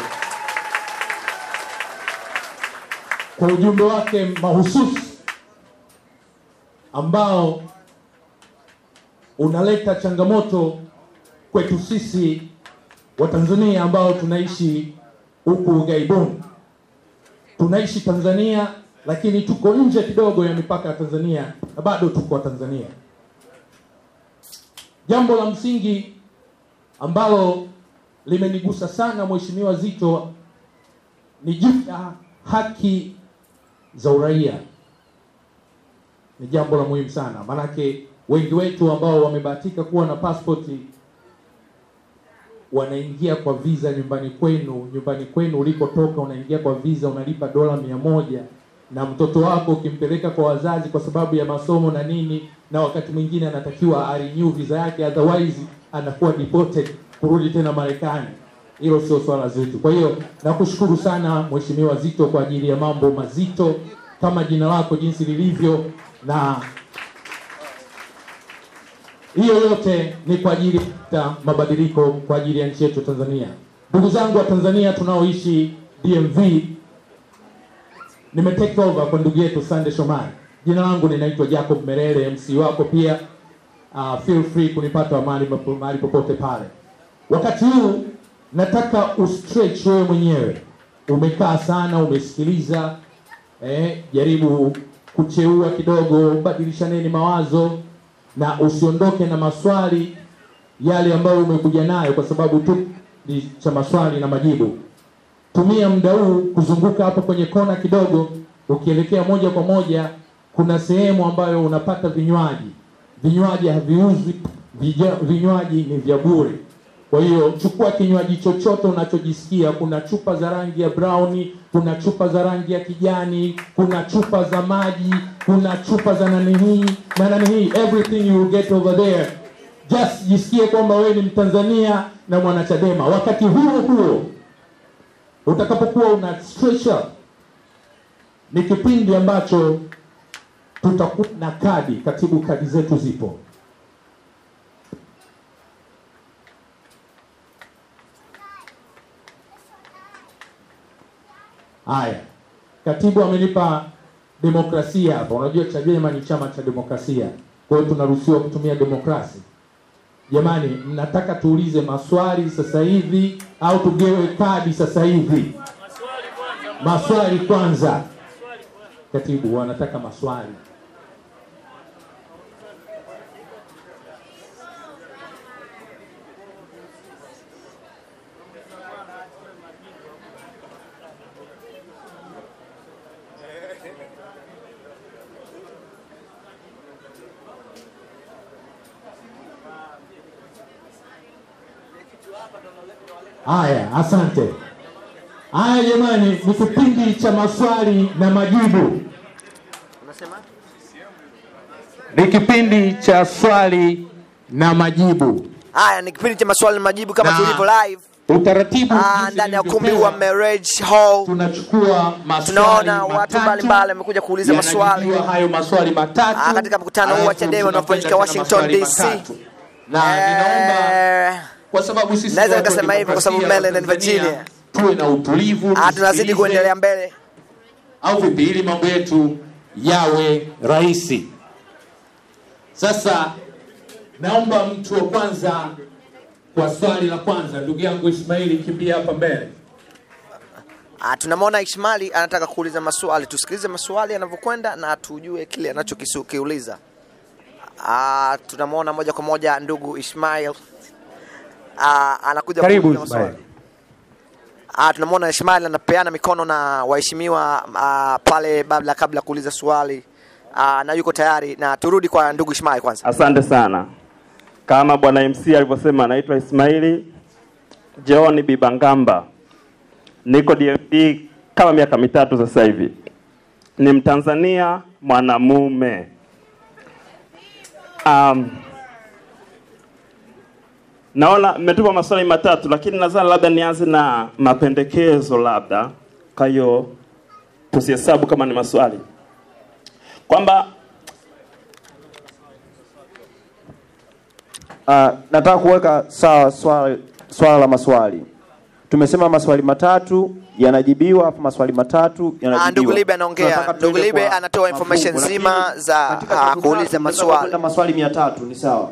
kwa ujumbe wake mahususi ambao unaleta changamoto kwetu sisi Watanzania ambao tunaishi huku ughaibuni tunaishi Tanzania lakini tuko nje kidogo ya mipaka ya Tanzania na bado tuko Tanzania. Jambo la msingi ambalo limenigusa sana Mheshimiwa Zito ni juu ya haki za uraia. Ni jambo la muhimu sana, maanake wengi wetu ambao wamebahatika kuwa na pasipoti wanaingia kwa visa nyumbani kwenu, nyumbani kwenu ulikotoka, unaingia kwa visa, unalipa dola mia moja na mtoto wako ukimpeleka kwa wazazi kwa sababu ya masomo na nini, na wakati mwingine anatakiwa arenew visa yake, otherwise anakuwa deported kurudi tena Marekani. Hilo sio swala zito. Kwa hiyo nakushukuru sana Mheshimiwa Zito kwa ajili ya mambo mazito kama jina lako jinsi lilivyo, na hiyo yote ni kwa ajili ya mabadiliko kwa ajili ya nchi yetu Tanzania. Ndugu zangu wa Tanzania tunaoishi DMV, nime take over kwa ndugu yetu Sande Shomari. Jina langu ninaitwa Jacob Merere, MC wako pia. Uh, feel free kunipata mahali popote pale. Wakati huu nataka ustretch wewe mwenyewe. Umekaa sana, umesikiliza, eh, jaribu kucheua kidogo, badilishaneni mawazo na usiondoke na maswali yale ambayo umekuja nayo, kwa sababu tu ni cha maswali na majibu. Tumia muda huu kuzunguka hapo kwenye kona kidogo, ukielekea moja kwa moja, kuna sehemu ambayo unapata vinywaji. Vinywaji haviuzwi, vinywaji ni vya bure. Kwa hiyo chukua kinywaji chochote unachojisikia. Kuna chupa za rangi ya brown, kuna chupa za rangi ya kijani, kuna chupa za maji, kuna chupa za nani hii na nani hii, everything you get over there. Just jisikie kwamba wewe ni Mtanzania na mwanachadema. Wakati huo huo utakapokuwa una stretch ni kipindi ambacho tutakuwa na kadi. Katibu, kadi zetu zipo. Haya, katibu amenipa demokrasia hapa. Unajua Chadema ni chama cha demokrasia, kwa hiyo tunaruhusiwa kutumia demokrasi. Jamani, mnataka tuulize maswali sasa hivi au tugewe kadi sasa hivi? Maswali kwanza. Katibu, wanataka maswali. Haya, asante. Haya jamani, ni kipindi cha maswali na majibu. Ni kipindi cha swali na majibu. Haya ni kipindi cha maswali na majibu kama tulivyo live Utaratibu ah, ndani ya ukumbi wa Marriage Hall. tunachukua maswali Tunaona watu mbalimbali wamekuja kuuliza maswali hayo maswali matatu Ah, katika mkutano huu wa Chadema unaofanyika Washington, DC. na ninaomba Eh, kwa sababu sisi Naweza nikasema hivyo kwa sababu mbele wa Tanzania, tuwe na utulivu ah, tunazidi kuendelea mbele. au vipi? Ili mambo yetu yawe rahisi. Sasa naomba mtu wa kwanza kwa swali la kwanza. Ndugu yangu ismaili kimbia hapa mbele. Ah, tunamwona Ismaili anataka kuuliza maswali, tusikilize maswali yanavyokwenda na tujue kile anachokiuliza. Ah, tunamwona moja kwa moja ndugu Ismail ah, anakuja Karibu, maswali. Ah, tunamwona Ismail anapeana mikono na waheshimiwa ah, pale babla kabla ya kuuliza swali ah, na yuko tayari, na turudi kwa ndugu Ismail kwanza. Asante sana. Kama bwana MC alivyosema, anaitwa Ismaili John Bibangamba, niko DMP kama miaka mitatu sasa hivi. Ni Mtanzania mwanamume. Um, naona mmetupa maswali matatu, lakini nadhani labda nianze na mapendekezo, labda kwa hiyo tusihesabu kama ni maswali, kwamba Uh, nataka kuweka sawa swala, swala la maswali. Tumesema maswali matatu yanajibiwa, afu maswali matatu yanajibiwa. Ah, ndugu Libe anaongea. Ndugu Libe anatoa information nzima za, ah, kuuliza maswali. maswali mia tatu ni sawa.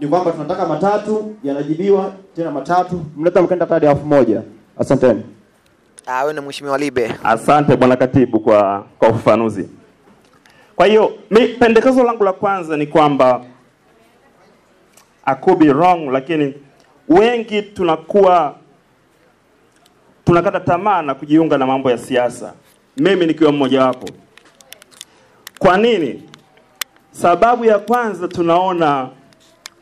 Ni kwamba tunataka matatu yanajibiwa, tena matatu mnaweza mkaenda hadi elfu moja. Asanteni. Ah, wewe ni mheshimiwa Libe. Asante bwana katibu kwa kwa ufafanuzi. Kwa hiyo mi pendekezo langu la kwanza ni kwamba I could be wrong, lakini wengi tunakuwa tunakata tamaa na kujiunga na mambo ya siasa, mimi nikiwa mmoja wapo. Kwa nini? Sababu ya kwanza tunaona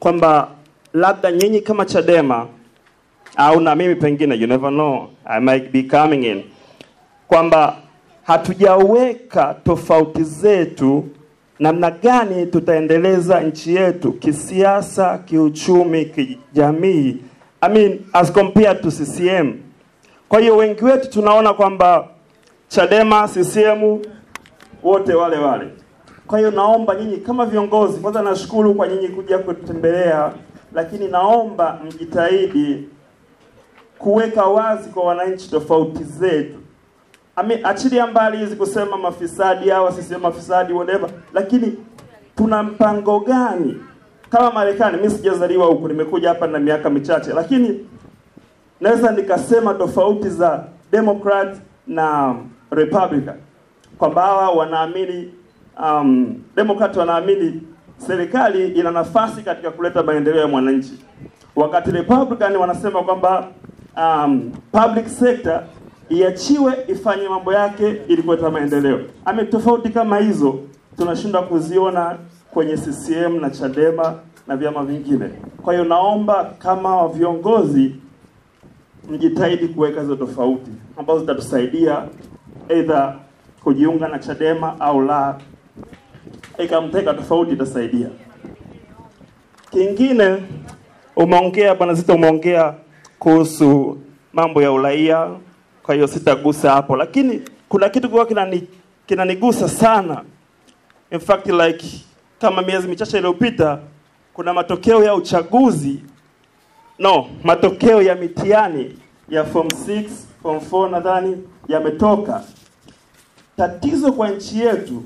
kwamba labda nyinyi kama Chadema au na mimi pengine, you never know, I might be coming in, kwamba hatujaweka tofauti zetu namna gani tutaendeleza nchi yetu kisiasa, kiuchumi, kijamii, I mean as compared to CCM. Kwa hiyo wengi wetu tunaona kwamba Chadema, CCM wote wale wale. Kwa hiyo naomba nyinyi kama viongozi, kwanza nashukuru kwa nyinyi kuja kutembelea, lakini naomba mjitahidi kuweka wazi kwa wananchi tofauti zetu. Ame, achilia mbali hizi kusema mafisadi hawa sisi mafisadi whatever, lakini tuna mpango gani kama Marekani? Mimi sijazaliwa huku, nimekuja hapa na miaka michache, lakini naweza nikasema tofauti za Democrat na Republican kwamba hawa wanaamini um, Demokrati wanaamini serikali ina nafasi katika kuleta maendeleo ya mwananchi, wakati Republican wanasema kwamba um, public sector iachiwe ifanye mambo yake ili kuleta maendeleo. Ame tofauti kama hizo tunashindwa kuziona kwenye CCM na Chadema na vyama vingine. Kwa hiyo naomba kama viongozi mjitahidi kuweka hizo tofauti ambazo zitatusaidia either kujiunga na Chadema au la. Ikamteka tofauti itasaidia. Kingine umeongea bwana Zito, umeongea kuhusu mambo ya uraia, kwa hiyo sitagusa hapo, lakini kuna kitu kwa kinani kinanigusa sana. In fact like kama miezi michache iliyopita kuna matokeo ya uchaguzi no, matokeo ya mitihani ya form 6 form 4 nadhani yametoka. Tatizo kwa nchi yetu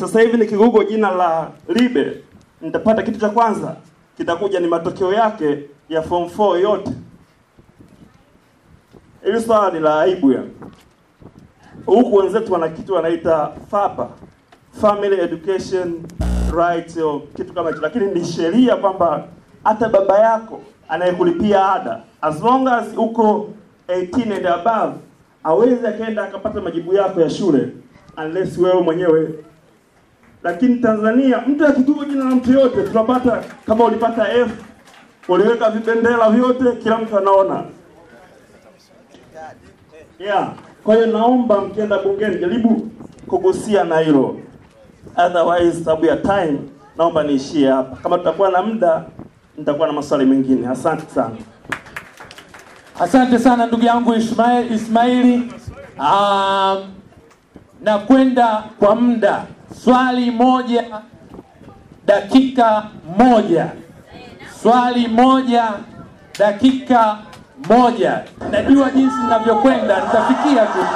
sasa hivi nikigugo jina la Libe nitapata kitu cha kwanza kitakuja ni matokeo yake ya form 4 yote. Hili swala ni la aibu ya huku wenzetu wana kitu wanaita FAPA, Family Education Rights, kitu kama hicho, lakini ni sheria kwamba hata baba yako anayekulipia ada as long as uko 18 and above awezi akaenda akapata majibu yako ya shule unless wewe mwenyewe lakini Tanzania mtu akitupa jina la mtu yote tunapata kama ulipata F uliweka vibendera vyote, kila mtu anaona. Yeah. Kwa hiyo naomba mkienda bungeni jaribu kugusia na hilo, otherwise sababu ya time naomba niishie hapa. Kama tutakuwa na muda, nitakuwa na maswali mengine. Asante sana. Asante sana ndugu yangu Ismail, Ismaili. Um, na kwenda kwa muda, swali moja dakika moja, swali moja dakika moja. Najua jinsi ninavyokwenda, nitafikia tu.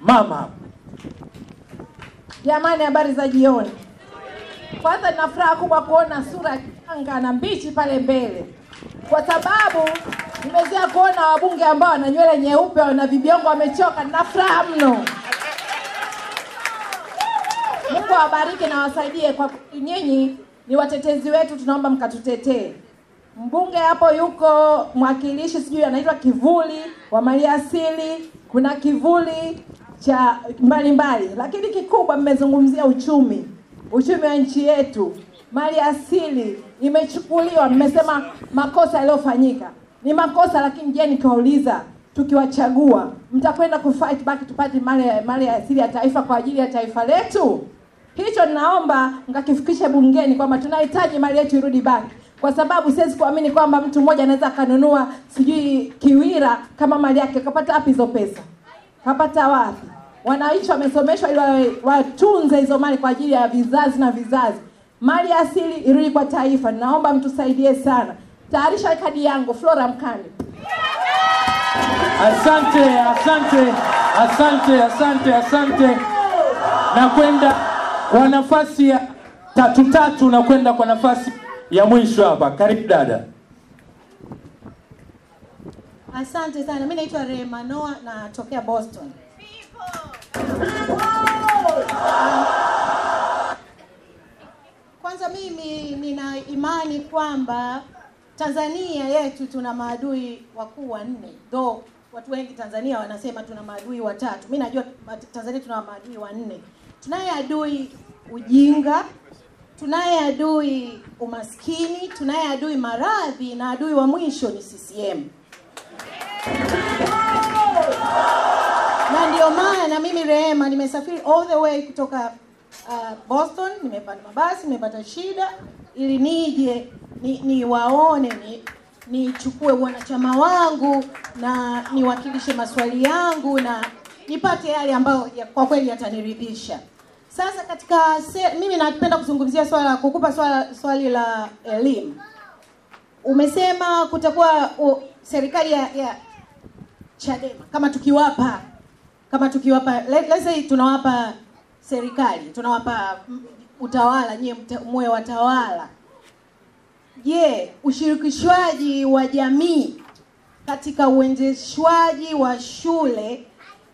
Mama, Jamani, habari za jioni. Kwanza nina furaha kubwa kuona sura changa na mbichi pale mbele, kwa sababu nimezoea kuona wabunge ambao wana nywele nyeupe, wana vibiongo, wamechoka. Nina furaha mno. Mungu awabariki na wasaidie, kwa nyinyi ni watetezi wetu, tunaomba mkatutetee. Mbunge hapo yuko mwakilishi, sijui anaitwa kivuli wa maliasili, kuna kivuli cha mbalimbali, lakini kikubwa mmezungumzia uchumi, uchumi wa nchi yetu. Mali asili imechukuliwa, mmesema makosa yaliyofanyika ni makosa, lakini je, nikiwauliza tukiwachagua mtakwenda kufight back tupate mali mali asili ya taifa kwa ajili ya taifa letu? Hicho naomba mkakifikishe bungeni kwamba tunahitaji mali yetu irudi banki kwa sababu siwezi kuamini kwamba mtu mmoja anaweza akanunua sijui Kiwira kama mali yake. Kapata wapi hizo pesa? Kapata wapi? Wananchi wamesomeshwa ili watunze hizo mali kwa ajili ya vizazi na vizazi. Mali asili irudi kwa taifa. Naomba mtusaidie sana. Tayarisha kadi yangu Flora Mkande. asante, asante, asante, asante, asante. Na kwa nafasi ya tatu tatu, na kwenda kwa nafasi ya mwisho hapa. Karibu dada. Asante sana. mi naitwa Rema Noah natokea Boston. Kwanza mimi nina imani kwamba Tanzania yetu tuna maadui wakuu wanne. Though watu wengi Tanzania wanasema tuna maadui watatu. Mi najua Tanzania tuna maadui wanne. Tunaye adui ujinga, tunaye adui umaskini, tunaye adui maradhi na adui wa mwisho ni CCM. na ndio maana mimi Rehema nimesafiri all the way kutoka uh, Boston, nimepanda mabasi, nimepata shida ili nije ni, niwaone ni nichukue wanachama wangu na niwakilishe maswali yangu na nipate yale ambayo ya, kwa kweli yataniridhisha. Sasa katika se, mimi napenda kuzungumzia swala kukupa swala, swali la elimu. Umesema kutakuwa serikali ya, ya Chadema kama tukiwapa kama tukiwapa let, let's say tunawapa serikali tunawapa utawala nyie mwe watawala je yeah, ushirikishwaji wa jamii katika uendeshwaji wa shule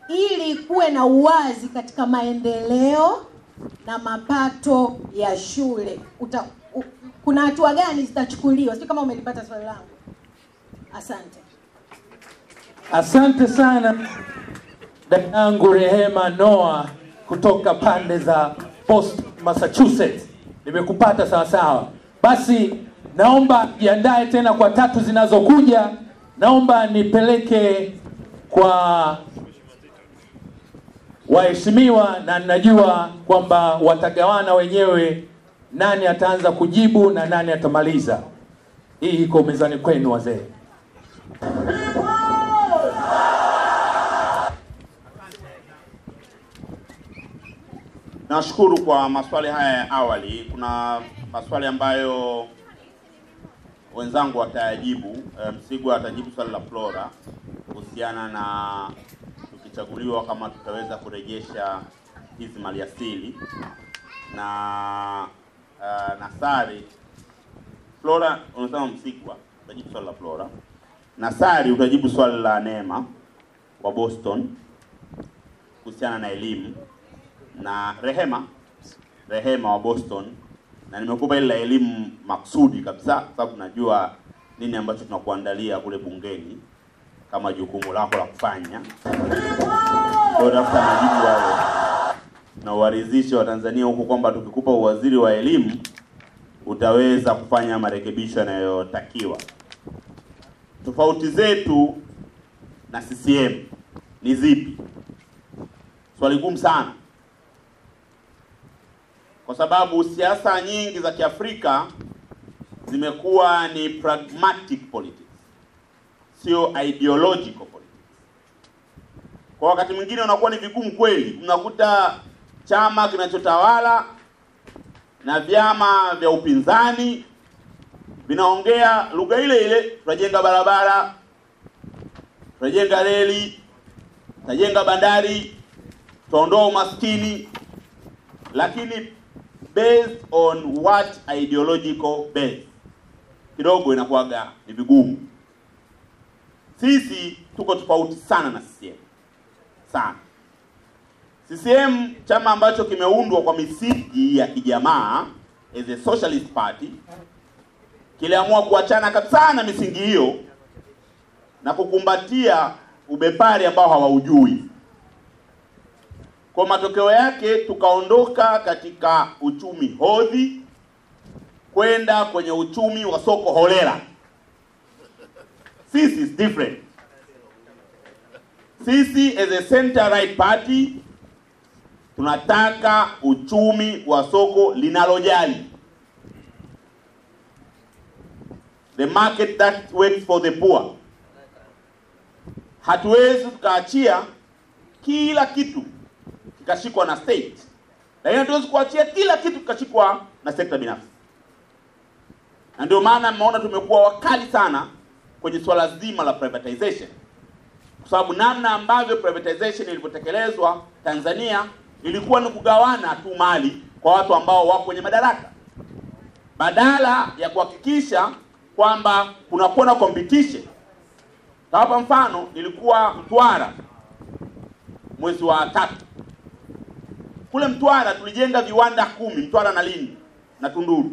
ili kuwe na uwazi katika maendeleo na mapato ya shule Uta, u, kuna hatua gani zitachukuliwa Sio kama umelipata swali langu asante Asante sana dada yangu Rehema noa kutoka pande za Boston, Massachusetts. Nimekupata sawa sawa. Basi naomba jiandae tena kwa tatu zinazokuja. Naomba nipeleke kwa waheshimiwa, na ninajua kwamba watagawana wenyewe nani ataanza kujibu na nani atamaliza. Hii iko mezani kwenu wazee. Nashukuru kwa maswali haya ya awali. Kuna maswali ambayo wenzangu watayajibu. Eh, Msigwa atajibu swali la Flora kuhusiana na tukichaguliwa kama tutaweza kurejesha hizi maliasili na uh, Nasari. Flora unasema Msikwa utajibu swali la Flora. Nasari utajibu swali la Neema wa Boston kuhusiana na elimu na Rehema Rehema wa Boston, na nimekupa ile la elimu maksudi kabisa, sababu najua nini ambacho tunakuandalia kule bungeni kama jukumu lako la kufanya. Kwa tafuta majibu hayo na uwarizishi wa Tanzania huku kwamba tukikupa uwaziri wa elimu utaweza kufanya marekebisho yanayotakiwa. Tofauti zetu na CCM ni zipi? Swali gumu sana, kwa sababu siasa nyingi za Kiafrika zimekuwa ni pragmatic politics, sio ideological politics. Kwa wakati mwingine unakuwa ni vigumu kweli, unakuta chama kinachotawala na vyama vya upinzani vinaongea lugha ile ile, tutajenga barabara, tunajenga reli, tutajenga bandari, tutaondoa umaskini, lakini based on what ideological base, kidogo inakuwaga ni vigumu. Sisi tuko tofauti sana na CCM sana. CCM chama ambacho kimeundwa kwa misingi ya kijamaa as a socialist party kiliamua kuachana kabisa na misingi hiyo na kukumbatia ubepari ambao hawaujui. Kwa matokeo yake tukaondoka katika uchumi hodhi kwenda kwenye uchumi wa soko holela. Sisi is different. Sisi as a center right party tunataka uchumi wa soko linalojali, the market that works for the poor. Hatuwezi tukaachia kila kitu kikashikwa na state, lakini hatuwezi kuachia kila kitu kikashikwa na sekta binafsi, na ndio maana mmeona tumekuwa wakali sana kwenye swala zima la privatization, kwa sababu namna ambavyo privatization ilivyotekelezwa Tanzania ilikuwa ni kugawana tu mali kwa watu ambao wako kwenye madaraka, badala ya kuhakikisha kwamba kunakuwa na competition. Tawapa mfano, nilikuwa Mtwara mwezi wa tatu. Kule Mtwara tulijenga viwanda kumi, Mtwara na Lindi na Tunduru,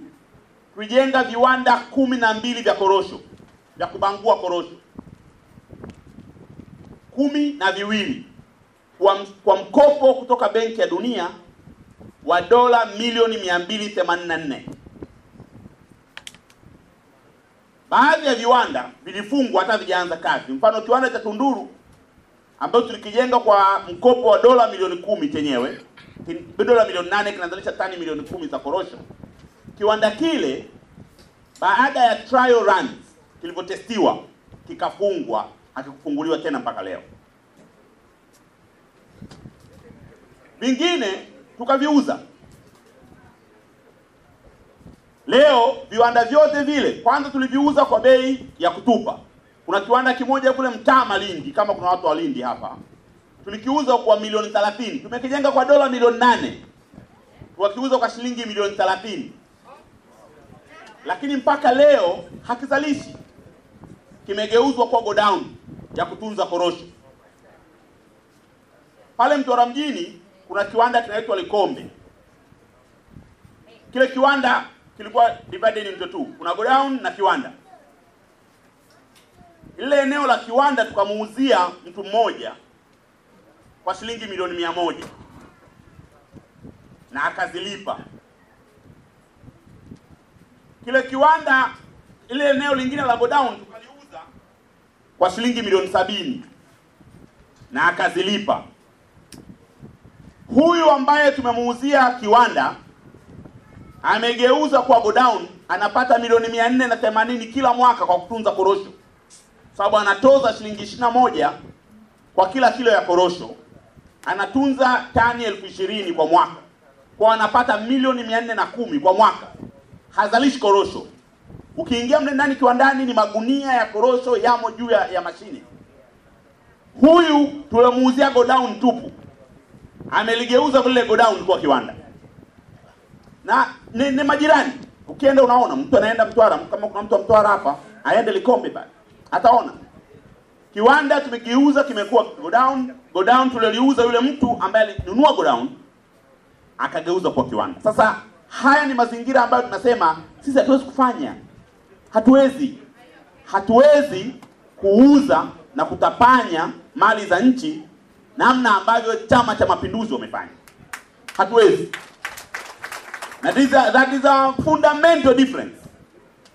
tulijenga viwanda kumi na mbili vya korosho vya kubangua korosho kumi na viwili kwa, kwa mkopo kutoka Benki ya Dunia wa dola milioni 284. Baadhi ya viwanda vilifungwa hata vijaanza kazi. Mfano kiwanda cha Tunduru ambacho tulikijenga kwa mkopo wa dola milioni kumi chenyewe dola milioni nane kinazalisha tani milioni kumi za korosho. Kiwanda kile baada ya trial runs kilivyotestiwa kikafungwa, hakikufunguliwa tena mpaka leo. Vingine tukaviuza. Leo viwanda vyote vile kwanza tuliviuza kwa bei ya kutupa. Kuna kiwanda kimoja kule Mtama Lindi, kama kuna watu wa Lindi hapa, tulikiuza kwa milioni 30. Tumekijenga kwa dola milioni nane, tukakiuza kwa shilingi milioni 30, lakini mpaka leo hakizalishi. Kimegeuzwa kwa godown ya kutunza korosho. Pale Mtwara mjini kuna kiwanda kinaitwa Likombe. Kile kiwanda kilikuwa divided into two, kuna godown na kiwanda. Lile eneo la kiwanda tukamuuzia mtu mmoja kwa shilingi milioni mia moja na akazilipa. Kile kiwanda, ile eneo lingine la godown kwa shilingi milioni sabini na akazilipa. Huyu ambaye tumemuuzia kiwanda amegeuza kwa godown, anapata milioni mia nne na themanini kila mwaka kwa kutunza korosho, sababu anatoza shilingi ishirini na moja kwa kila kilo ya korosho, anatunza tani elfu ishirini kwa mwaka, kwa anapata milioni mia nne na kumi kwa mwaka. Hazalishi korosho. Ukiingia mle ndani kiwandani, ni magunia ya korosho yamo juu ya, ya mashine. Huyu tulimuuzia godown tupu ameligeuza vile godown kuwa kiwanda na ni, ni majirani. Ukienda unaona mtu anaenda Mtwara, kama kuna mtu wa Mtwara hapa aende Likombe pale ataona kiwanda tumekiuza kimekuwa godown. Godown tuliliuza yule mtu ambaye alinunua godown akageuza kuwa kiwanda. Sasa haya ni mazingira ambayo tunasema sisi hatuwezi kufanya, hatuwezi hatuwezi kuuza na kutapanya mali za nchi namna ambavyo Chama cha Mapinduzi wamefanya. Hatuwezi. na this is that is a fundamental difference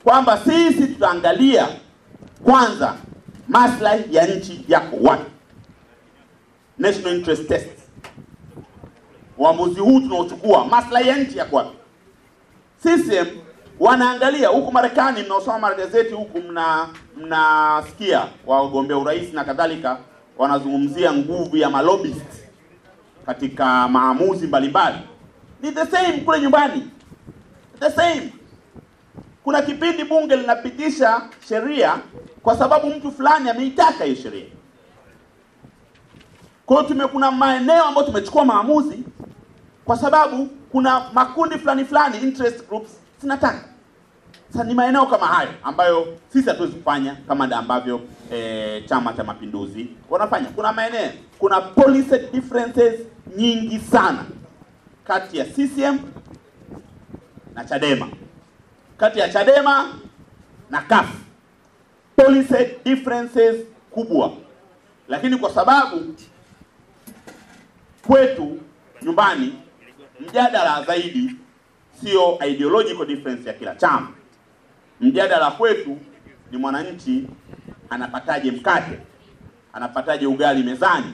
kwamba sisi tutaangalia kwanza maslahi ya nchi yako wapi, national interest test. Uamuzi huu tunaochukua, maslahi ya nchi yako wapi? CCM wanaangalia huku Marekani, mnaosoma magazeti huku mna mnasikia wagombea urais na kadhalika wanazungumzia nguvu ya malobbyist katika maamuzi mbalimbali. Ni the same kule nyumbani, the same. Kuna kipindi bunge linapitisha sheria kwa sababu mtu fulani ameitaka hiyo sheria. Kwa hiyo kuna maeneo ambayo tumechukua maamuzi kwa sababu kuna makundi fulani fulani interest groups zinataka. Sasa ni maeneo kama hayo ambayo sisi hatuwezi kufanya kama ambavyo e, Chama cha Mapinduzi wanafanya. Kuna maeneo, kuna policy differences nyingi sana kati ya CCM na Chadema, kati ya Chadema na CUF, policy differences kubwa, lakini kwa sababu kwetu nyumbani mjadala zaidi sio ideological difference ya kila chama. Mjadala kwetu ni mwananchi anapataje mkate, anapataje ugali mezani.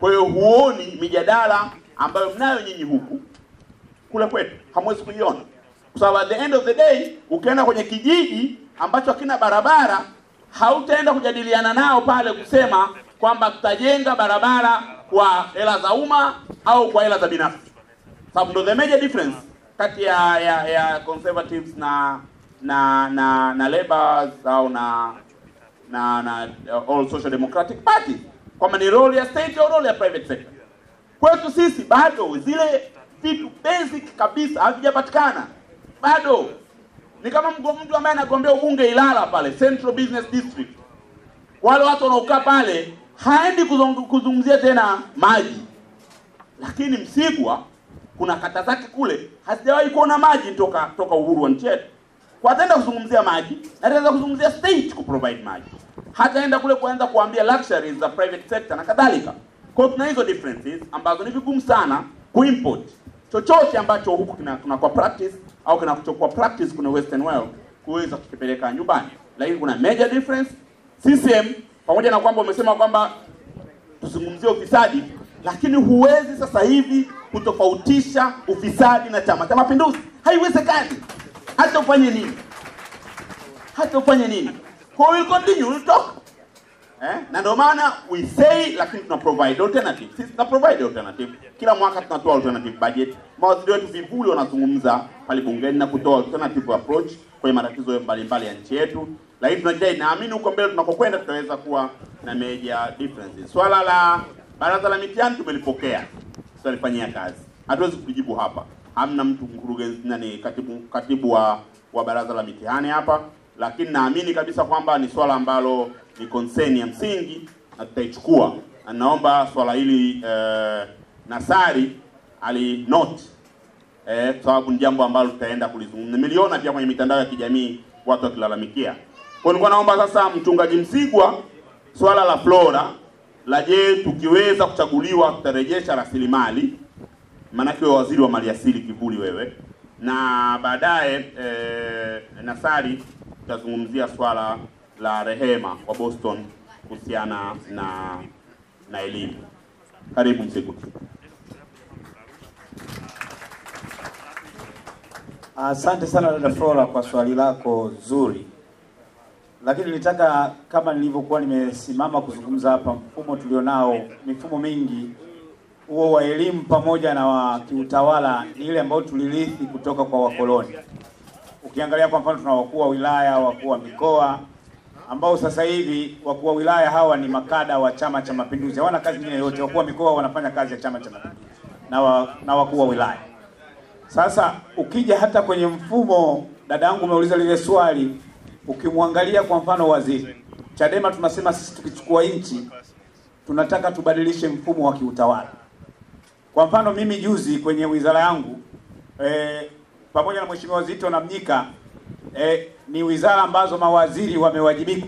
Kwa hiyo huoni mijadala ambayo mnayo nyinyi huku, kule kwetu hamwezi kuiona, kwa sababu at the end of the day ukienda kwenye kijiji ambacho hakina barabara, hautaenda kujadiliana nao pale kusema kwamba tutajenga barabara kwa hela za umma au kwa hela za binafsi, sababu ndo the major difference kati ya ya, ya conservatives na na na na labors, au na na na uh, all social democratic Party kwamba ni role ya state au role ya private sector. Kwetu sisi bado zile vitu basic kabisa havijapatikana bado. Ni kama mtu ambaye anagombea ubunge Ilala pale Central Business District, wale watu wanaokaa pale haendi kuzungumzia tena maji, lakini Msigwa kuna kata zake kule hazijawahi kuona maji toka toka uhuru wa nchi yetu. Kwa ataenda kuzungumzia maji na kuzungumzia state ku provide maji, hataenda kule kuanza kuambia luxuries za private sector na kadhalika. Kwa hiyo tuna hizo differences ambazo ni vigumu sana kuimport chochote ambacho huku tunakuwa practice au kinachokuwa practice kuna western world kuweza kukipeleka nyumbani, lakini kuna major difference. CCM pamoja na kwamba umesema kwamba tuzungumzie ufisadi, lakini huwezi sasa hivi kutofautisha ufisadi na Chama cha Mapinduzi. Haiwezekani, hata ufanye nini, hata ufanye nini. Kwa will continue, we'll talk eh? na ndio maana we say, lakini tuna provide alternative. Sisi tuna provide alternative kila mwaka, tunatoa alternative budget. Mawaziri wetu vivuli wanazungumza pale bungeni na kutoa alternative approach kwenye matatizo mbalimbali ya nchi yetu, lakini tunajitahidi, naamini huko mbele tunakokwenda tutaweza kuwa na major differences. Swala la baraza la mitihani tumelipokea, tutalifanyia kazi, hatuwezi kujibu hapa. Hamna mtu mkurugenzi nani, katibu katibu wa wa baraza la mitihani hapa, lakini naamini kabisa kwamba ni swala ambalo ni concern ya msingi na tutaichukua, na naomba swala hili eh, Nasari ali note eh, sababu ni jambo ambalo tutaenda kulizungumza. Nimeliona pia kwenye mitandao ya kijamii watu wakilalamikia. Kwa nilikuwa naomba sasa, mchungaji Msigwa, swala la Flora la je, tukiweza kuchaguliwa tutarejesha rasilimali, maanake wewe waziri wa maliasili kivuli wewe, na baadaye eh, Nasari tutazungumzia swala la Rehema wa Boston kuhusiana na na elimu. Karibu Msigwa. Asante sana dada Flora kwa swali lako zuri, lakini nilitaka kama nilivyokuwa nimesimama kuzungumza hapa, mfumo tulionao, mifumo mingi huo wa elimu pamoja na wa kiutawala ni ile ambayo tulirithi kutoka kwa wakoloni. Ukiangalia kwa mfano, tuna wakuu wa wilaya, wakuu wa mikoa ambao sasa hivi wakuu wa wilaya hawa ni makada wa Chama cha Mapinduzi, hawana kazi nyingine yote. Wakuu wa mikoa wanafanya kazi ya Chama cha Mapinduzi na, wa, na wakuu wa wilaya. Sasa ukija hata kwenye mfumo, dada yangu umeuliza lile swali, ukimwangalia kwa mfano waziri Chadema, tunasema sisi tukichukua nchi tunataka tubadilishe mfumo wa kiutawala. Kwa mfano mimi juzi kwenye wizara yangu e, pamoja na mheshimiwa Zito na Mnyika e, ni wizara ambazo mawaziri wamewajibika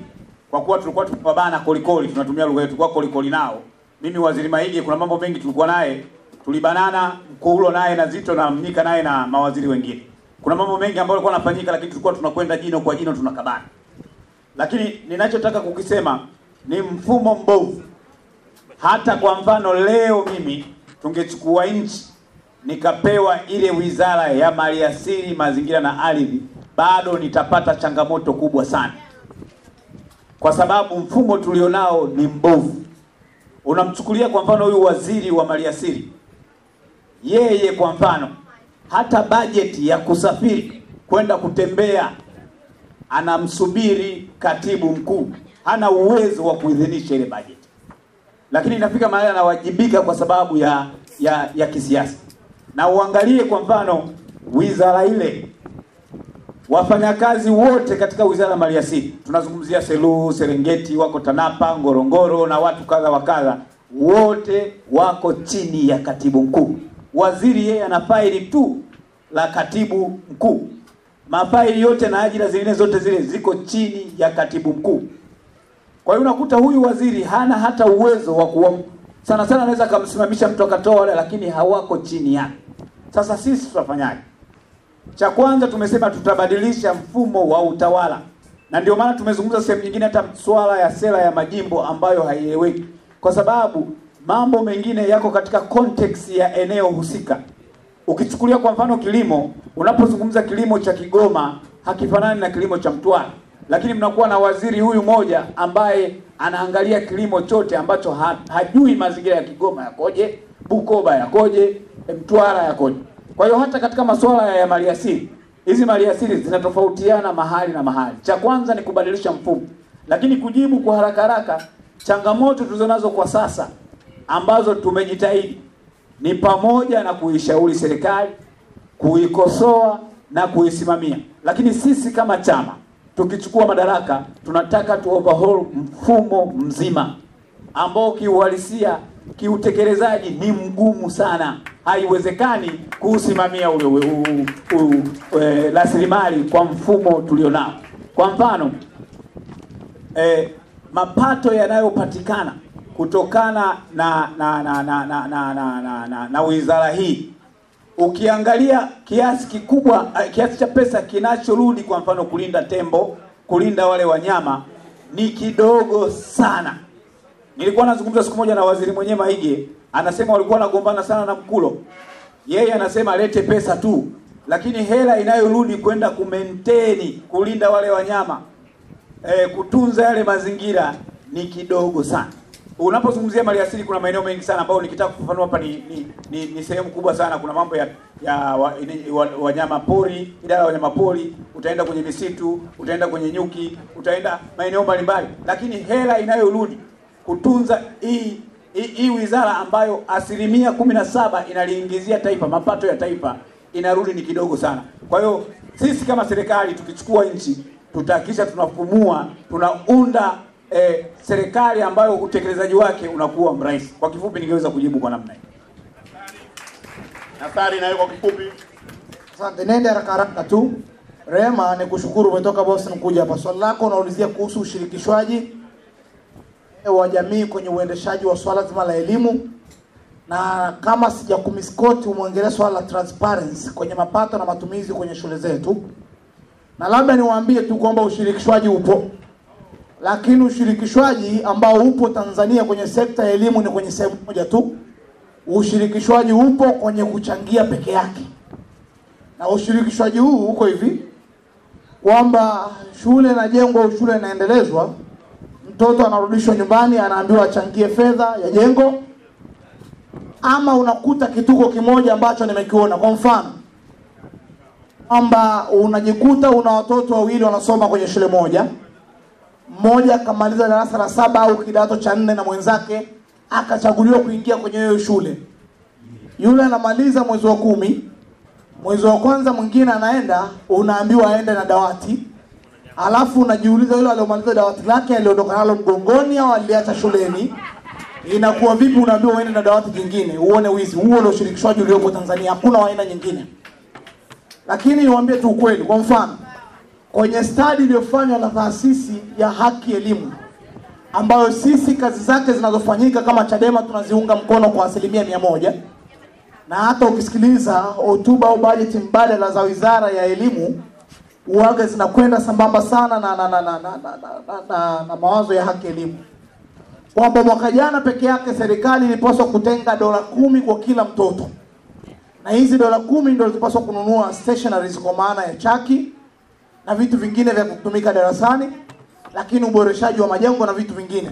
kwa kuwa tulikuwa tukipambana kolikoli, tunatumia lugha yetu kwa kolikoli nao. Mimi waziri Maige, kuna mambo mengi tulikuwa naye tulibanana Mkuulo naye na Zito na Mnyika naye na mawaziri wengine. Kuna mambo mengi ambayo yalikuwa yanafanyika, lakini tulikuwa tunakwenda jino kwa jino tunakabana. Lakini ninachotaka kukisema ni mfumo mbovu. Hata kwa mfano leo mimi tungechukua nchi nikapewa ile wizara ya maliasili, mazingira na ardhi, bado nitapata changamoto kubwa sana, kwa sababu mfumo tulionao ni mbovu. Unamchukulia kwa mfano huyu waziri wa maliasili, yeye kwa mfano hata bajeti ya kusafiri kwenda kutembea anamsubiri katibu mkuu, hana uwezo wa kuidhinisha ile bajeti, lakini inafika mahali anawajibika kwa sababu ya ya ya kisiasa. Na uangalie kwa mfano wizara ile, wafanyakazi wote katika wizara ya maliasili, tunazungumzia Selu, Serengeti, wako Tanapa, Ngorongoro na watu kadha wa kadha, wote wako chini ya katibu mkuu. Waziri yeye ana faili tu la katibu mkuu, mafaili yote na ajira zingine zote zile ziko chini ya katibu mkuu. Kwa hiyo unakuta huyu waziri hana hata uwezo wa kuwa sana sana, anaweza akamsimamisha mtu akatoa wale, lakini hawako chini yake. Sasa sisi tutafanyaje? Cha kwanza tumesema tutabadilisha mfumo wa utawala, na ndio maana tumezungumza sehemu nyingine hata swala ya sera ya majimbo ambayo haieleweki, kwa sababu mambo mengine yako katika context ya eneo husika. Ukichukulia kwa mfano kilimo, unapozungumza kilimo cha Kigoma hakifanani na kilimo cha Mtwara, lakini mnakuwa na waziri huyu moja ambaye anaangalia kilimo chote ambacho ha, hajui mazingira ya Kigoma yakoje, Bukoba yakoje, Mtwara yakoje. Kwa hiyo hata katika masuala ya maliasili, hizi maliasili zinatofautiana mahali na mahali. Cha kwanza ni kubadilisha mfumo, lakini kujibu kwa haraka haraka changamoto tulizonazo kwa sasa ambazo tumejitahidi ni pamoja na kuishauri serikali, kuikosoa na kuisimamia. Lakini sisi kama chama tukichukua madaraka, tunataka tu overhaul mfumo mzima ambao kiuhalisia, kiutekelezaji ni mgumu sana. Haiwezekani kuusimamia ule e, rasilimali kwa mfumo tulionao. Kwa mfano eh, mapato yanayopatikana kutokana na na na na na na, na, na, na, na wizara hii ukiangalia kiasi kikubwa eh, kiasi cha pesa kinachorudi kwa mfano kulinda tembo, kulinda wale wanyama ni kidogo sana. Nilikuwa nazungumza siku moja na waziri mwenyewe Maige, anasema walikuwa wanagombana sana na Mkulo. Yeye anasema alete pesa tu, lakini hela inayorudi kwenda kumenteni kulinda wale wanyama e, kutunza yale mazingira ni kidogo sana. Unapozungumzia maliasili kuna maeneo mengi sana ambayo nikitaka kufafanua hapa ni, ni, ni, ni sehemu kubwa sana. Kuna mambo ya ya wa- ini- wa- wanyama pori, idara ya wanyama pori, utaenda kwenye misitu, utaenda kwenye nyuki, utaenda maeneo mbalimbali, lakini hela inayorudi kutunza hii hii hii wizara ambayo asilimia kumi na saba inaliingizia taifa mapato ya taifa inarudi ni kidogo sana. Kwa hiyo sisi kama serikali tukichukua nchi tutahakikisha tunafumua tunaunda eh, serikali ambayo utekelezaji wake unakuwa mrahisi. Kwa kifupi, ningeweza kujibu kwa namna hii. Nathari nayo kwa kifupi. Asante, nende haraka haraka tu. Rehema, ni kushukuru umetoka Boston kuja hapa. Swali lako unaulizia kuhusu ushirikishwaji wa jamii kwenye uendeshaji wa swala zima la elimu, na kama sija kumiskoti, umwongelee swala la transparency kwenye mapato na matumizi kwenye shule zetu, na labda niwaambie tu kwamba ushirikishwaji upo, lakini ushirikishwaji ambao upo Tanzania kwenye sekta ya elimu ni kwenye sehemu moja tu. Ushirikishwaji upo kwenye kuchangia peke yake na ushirikishwaji huu uko hivi kwamba shule inajengwa shule inaendelezwa, mtoto anarudishwa nyumbani, anaambiwa achangie fedha ya jengo, ama unakuta kituko kimoja ambacho nimekiona. Kwa mfano kwamba unajikuta una watoto wawili wanasoma kwenye shule moja, mmoja akamaliza darasa la saba au kidato cha nne na mwenzake akachaguliwa kuingia kwenye hiyo shule. Yule anamaliza mwezi wa kumi, mwezi wa kwanza mwingine anaenda, unaambiwa aende na dawati, alafu unajiuliza yule aliyomaliza dawati lake aliondoka nalo mgongoni au aliacha shuleni. Inakuwa vipi? Unaambiwa uende na dawati jingine, uone wizi. Huo ndio ushirikishwaji uliopo Tanzania, hakuna aina nyingine. Lakini niwaambie tu ukweli, kwa mfano kwenye stadi iliyofanywa na taasisi ya Haki Elimu ambayo sisi kazi zake zinazofanyika kama Chadema tunaziunga mkono kwa asilimia mia moja. Na hata ukisikiliza hotuba au bajeti mbadala za wizara ya elimu uwaga zinakwenda sambamba sana na, na, na, na, na, na, na, na, na, na mawazo ya haki elimu. Kwamba mwaka jana peke yake serikali ilipaswa kutenga dola kumi kwa kila mtoto. Na hizi dola kumi ndio zilipaswa kununua stationaries kwa maana ya chaki na vitu vingine vya kutumika darasani, lakini uboreshaji wa majengo na vitu vingine.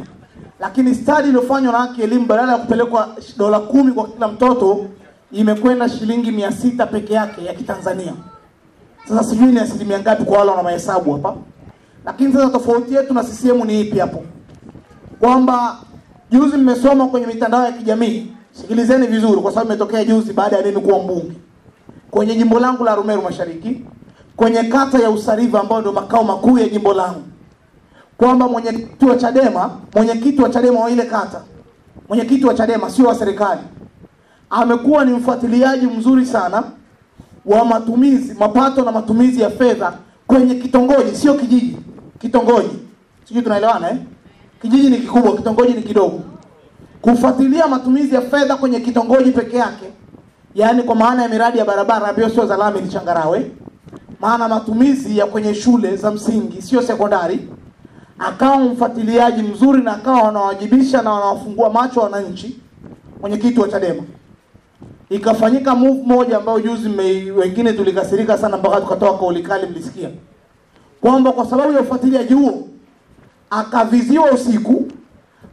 Lakini stadi iliyofanywa na haki elimu, badala ya kupelekwa dola kumi kwa kila mtoto, imekwenda shilingi mia sita peke yake ya Kitanzania. Sasa sijui ni asilimia ngapi kwa wale wana mahesabu hapa, lakini sasa tofauti yetu na CCM ni ipi hapo? Kwamba juzi mmesoma kwenye mitandao ya kijamii, sikilizeni vizuri, kwa sababu imetokea juzi baada ya mimi kuwa mbunge kwenye jimbo langu la Rumeru Mashariki, kwenye kata ya Usariva ambayo ndio makao makuu ya jimbo langu, kwamba mwenyekiti wa Chadema, mwenyekiti wa Chadema wa ile kata, mwenyekiti wa Chadema sio wa serikali, amekuwa ni mfuatiliaji mzuri sana wa matumizi, mapato na matumizi ya fedha kwenye kitongoji, sio kijiji, kitongoji. Sijui tunaelewana eh? Kijiji ni kikubwa, kitongoji ni kidogo. Kufuatilia matumizi ya fedha kwenye kitongoji peke yake, yaani kwa maana ya miradi ya barabara ambayo sio za lami, ni changarawe, maana matumizi ya kwenye shule za msingi sio sekondari, akawa mfuatiliaji mzuri na akawa wanawajibisha na wanawafungua macho wananchi, mwenyekiti wa Chadema ikafanyika move moja ambayo juzi wengine tulikasirika sana mpaka tukatoa kauli kali, mlisikia kwamba kwa sababu ya ufuatiliaji huo akaviziwa usiku,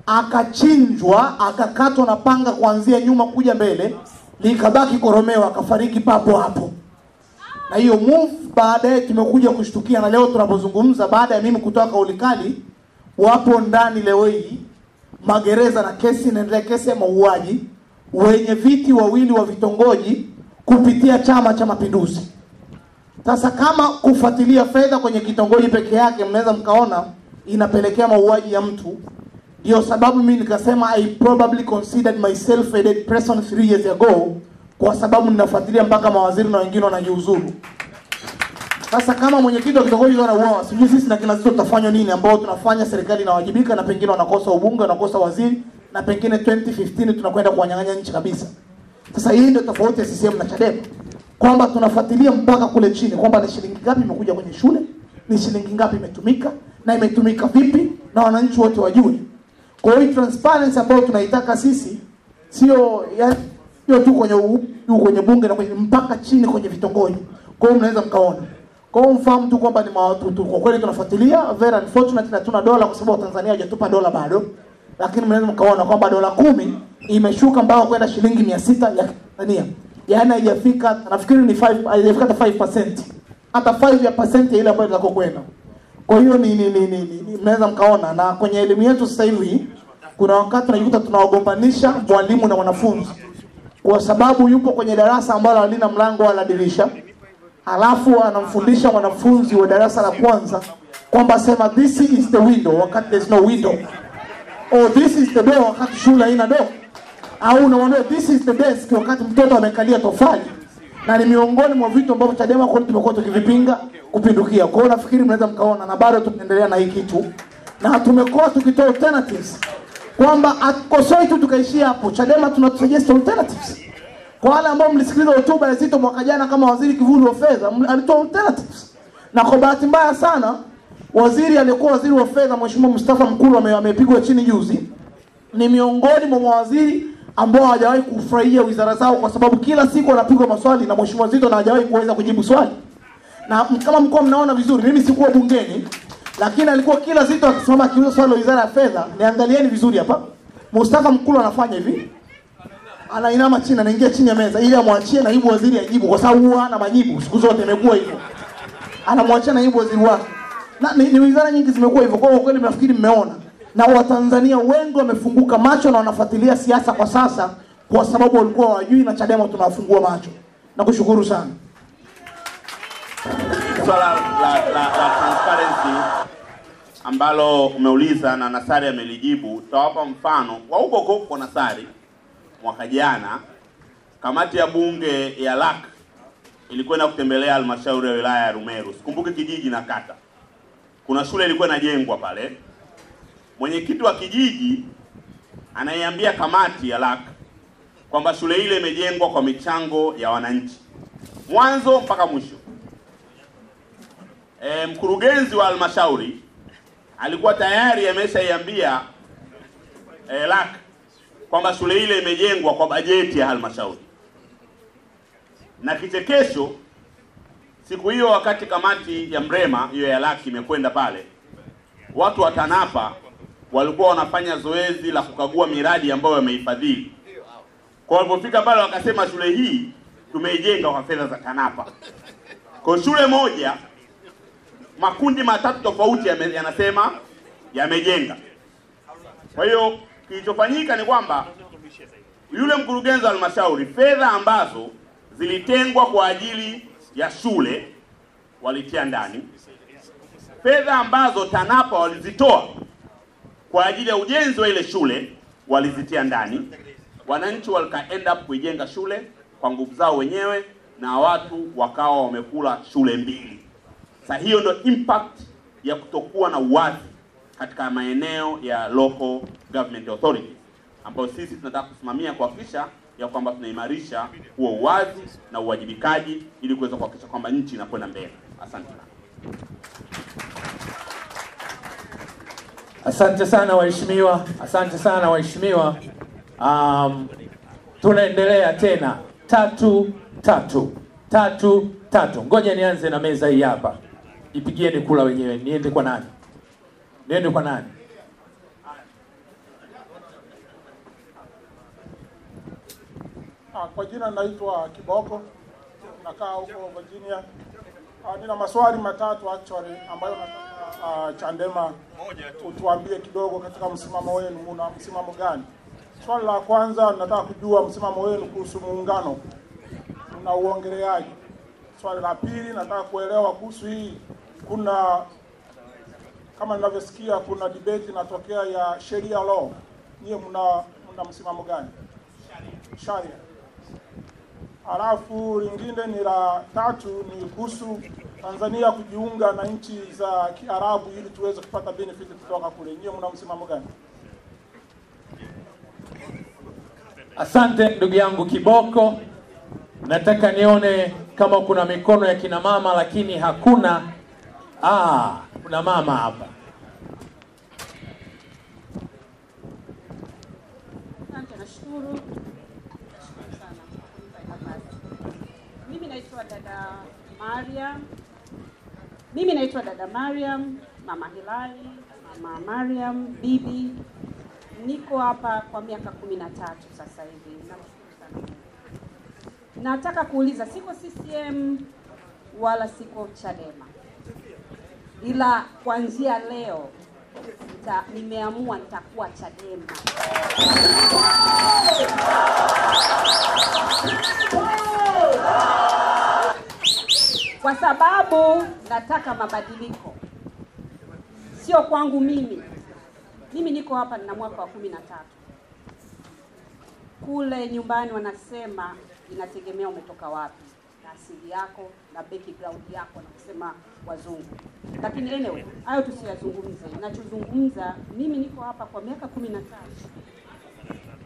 akachinjwa, akakatwa na panga kuanzia nyuma kuja mbele, likabaki koromeo, akafariki papo hapo. Na hiyo move baadaye tumekuja kushtukia, na leo tunapozungumza, baada ya mimi kutoa kauli kali, wapo ndani leo hii magereza na kesi inaendelea, kesi ya mauaji wenye viti wawili wa vitongoji kupitia Chama cha Mapinduzi. Sasa kama kufuatilia fedha kwenye kitongoji peke yake, mnaweza mkaona inapelekea mauaji ya mtu. Ndio sababu mimi nikasema I probably considered myself a dead person three years ago, kwa sababu ninafuatilia mpaka mawaziri na wengine wanajiuzuru. Sasa kama mwenyekiti wa kitongoji anauawa, sijui sisi na kina Zitto tutafanywa nini, ambao tunafanya serikali inawajibika na pengine wanakosa ubunge, wanakosa waziri na pengine 2015 tunakwenda kuwanyang'anya nchi kabisa. Sasa hii ndio tofauti ya CCM na Chadema, kwamba tunafuatilia mpaka kule chini, kwamba ni shilingi ngapi imekuja kwenye shule, ni shilingi ngapi imetumika na imetumika vipi, na wananchi wote wajue. Kwa hiyo transparency ambayo tunaitaka sisi sio ya sio tu kwenye juu kwenye bunge na kwenye mpaka chini kwenye vitongoji. Kwa hiyo mnaweza mkaona. Kwa hiyo mfahamu tu kwamba ni mawatu tu. Kwa kweli tunafuatilia, very unfortunate na tuna dola kwa sababu Tanzania hajatupa dola bado. Lakini mnaweza mkaona kwamba dola kumi imeshuka mpaka kwenda shilingi mia sita ya Tanzania. Yaani haijafika nafikiri ni 5 haijafika hata 5%. Hata 5 ya percent ile ambayo inataka kwenda. Kwa hiyo ni, ni, ni, ni, ni, mnaweza mkaona na kwenye elimu yetu sasa hivi kuna wakati tunajikuta tunawagombanisha mwalimu na mwanafunzi kwa sababu yupo kwenye darasa ambalo halina mlango wala dirisha, alafu anamfundisha mwanafunzi wa darasa la kwanza kwamba sema this is the window wakati there's no window, or this is the door wakati shule haina door, au unamwambia this is the desk wakati mtoto amekalia tofali, na ni miongoni mwa vitu ambavyo Chadema kweli tumekuwa tukivipinga kupindukia. Kwa hiyo nafikiri mnaweza mkaona, na bado tunaendelea na hii kitu, na tumekuwa tukitoa alternatives kwamba atukosoi tu tukaishia hapo. Chadema tuna suggest alternatives. Kwa wale ambao mlisikiliza hotuba ya Zito mwaka jana kama waziri kivuli wa fedha, alitoa alternatives, na kwa bahati mbaya sana waziri aliyekuwa waziri wa fedha Mheshimiwa Mustafa Mkulu amepigwa chini juzi, ni miongoni mwa mawaziri ambao hawajawahi kufurahia wizara zao, kwa sababu kila siku wanapigwa maswali na Mheshimiwa Zito na hajawahi kuweza kujibu swali. Na kama mkoa mnaona vizuri, mimi sikuwa bungeni, lakini alikuwa kila zito akisimama akiuliza swali la wizara ya fedha, niangalieni vizuri hapa, mustaka Mkulu anafanya hivi, anainama chini, anaingia chini ya meza ili amwachie naibu waziri ajibu, kwa sababu huwa hana majibu. Siku zote, imekuwa hivyo, anamwachia naibu waziri wake, na ni, ni wizara nyingi zimekuwa hivyo. Kwa kweli nafikiri mmeona, na Watanzania wengi wamefunguka macho na wanafuatilia siasa kwa sasa, kwa sababu walikuwa hawajui, na Chadema tunawafungua macho. Nakushukuru sana. swala la, la, la transparency ambalo umeuliza na Nasari amelijibu, tutawapa mfano wa huko huko Nasari. Mwaka jana kamati ya bunge ya LAC ilikwenda kutembelea halmashauri ya wilaya ya Rumeru, sikumbuke kijiji na kata. Kuna shule ilikuwa inajengwa pale, mwenyekiti wa kijiji anaiambia kamati ya LAC kwamba shule ile imejengwa kwa michango ya wananchi mwanzo mpaka mwisho. E, mkurugenzi wa halmashauri alikuwa tayari ameshaiambia eh, LAC kwamba shule ile imejengwa kwa bajeti ya halmashauri, na kichekesho siku hiyo, wakati kamati ya Mrema hiyo ya LAC imekwenda pale, watu wa TANAPA walikuwa wanafanya zoezi la kukagua miradi ambayo wamehifadhili. Kwa walipofika pale, wakasema shule hii tumeijenga kwa fedha za TANAPA. Kwa shule moja makundi matatu tofauti yanasema yamejenga. Kwa hiyo kilichofanyika ni kwamba yule mkurugenzi wa halmashauri, fedha ambazo zilitengwa kwa ajili ya shule walitia ndani, fedha ambazo TANAPA walizitoa kwa ajili ya ujenzi wa ile shule walizitia ndani. Wananchi walika end up kuijenga shule kwa nguvu zao wenyewe, na watu wakawa wamekula shule mbili. Sasa hiyo ndio impact ya kutokuwa na uwazi katika maeneo ya local government authority, ambayo sisi tunataka kusimamia kuhakikisha ya kwamba tunaimarisha huo uwazi na uwajibikaji ili kuweza kuhakikisha kwamba nchi inakwenda mbele. Asante sana. Asante sana waheshimiwa, asante sana waheshimiwa. Um, tunaendelea tena tatu tatu tatu tatu. Ngoja nianze na meza hii hapa, ipigieni kula wenyewe. Niende kwa nani? Niende kwa nani? Ah, Kwa jina naitwa Kiboko, nakaa huko Virginia. Ah, Nina maswali matatu actually ambayo nataka ah, chandema utuambie kidogo katika msimamo wenu, una msimamo gani? Swali la kwanza nataka kujua msimamo wenu kuhusu muungano, unauongeleaje? Swali la pili nataka kuelewa kuhusu hii, kuna kama ninavyosikia kuna debate inatokea ya sheria law, nyie mna mna msimamo gani? Sharia. Halafu lingine ni la tatu ni kuhusu Tanzania kujiunga na nchi za Kiarabu ili tuweze kupata benefit kutoka kule. Nyie mna msimamo gani? Asante ndugu yangu Kiboko. Nataka nione kama kuna mikono ya kina mama, lakini hakuna. Ah, kuna mama hapa. Asante, nashukuru. Mimi naitwa dada Mariam. Mimi naitwa dada Mariam, mama Hilali, mama Mariam, bibi. Niko hapa kwa miaka kumi na tatu sasa hivi. Nashukuru sana. Nataka kuuliza, siko CCM wala siko Chadema, ila kuanzia leo ta, nimeamua nitakuwa Chadema. kwa sababu nataka mabadiliko, sio kwangu mimi. Mimi niko hapa nina mwaka wa kumi na tatu. Kule nyumbani wanasema inategemea umetoka wapi asili yako na background yako, na kusema wazungu. Lakini anyway, hayo tusiyazungumze. Ninachozungumza mimi, niko hapa kwa miaka kumi na tatu,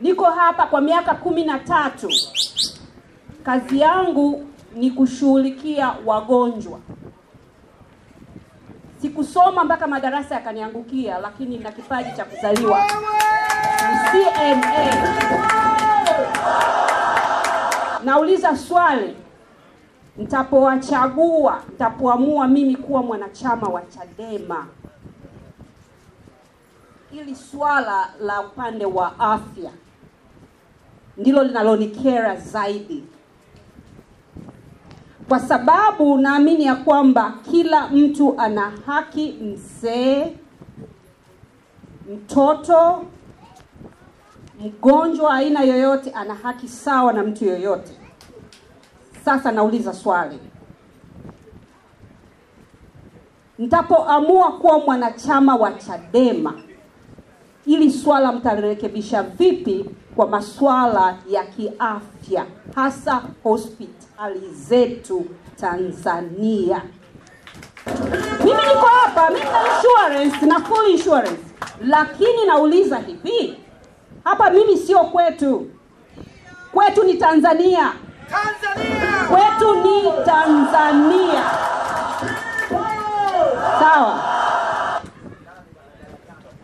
niko hapa kwa miaka kumi na tatu. Kazi yangu ni kushughulikia wagonjwa. Sikusoma mpaka madarasa yakaniangukia, lakini na kipaji cha kuzaliwa CNA. Nauliza swali, nitapowachagua, nitapoamua mimi kuwa mwanachama wa Chadema, ili swala la upande wa afya ndilo linalonikera zaidi kwa sababu naamini ya kwamba kila mtu ana haki, mzee, mtoto, mgonjwa aina yoyote ana haki sawa na mtu yoyote. Sasa nauliza swali, ntapoamua kuwa mwanachama wa Chadema, ili swala mtalirekebisha vipi kwa masuala ya kiafya, hasa hospitali zetu Tanzania? Mimi niko hapa, mimi na insurance na full insurance, lakini nauliza hivi, hapa mimi sio kwetu. kwetu ni Tanzania. Kwetu ni Tanzania. Sawa.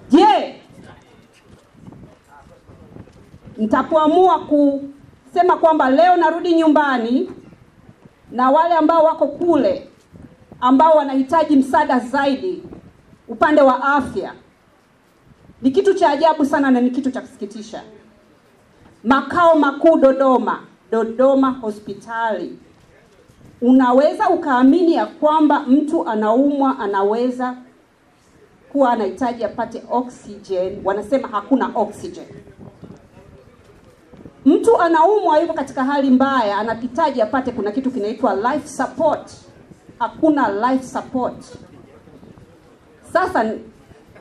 Je, nitapoamua kusema kwamba leo narudi nyumbani na wale ambao wako kule ambao wanahitaji msaada zaidi upande wa afya, ni kitu cha ajabu sana na ni kitu cha kusikitisha. Makao makuu Dodoma, Dodoma hospitali, unaweza ukaamini ya kwamba mtu anaumwa anaweza kuwa anahitaji apate oxygen, wanasema hakuna oxygen. Mtu anaumwa yuko katika hali mbaya, anahitaji apate, kuna kitu kinaitwa life support, hakuna life support. Sasa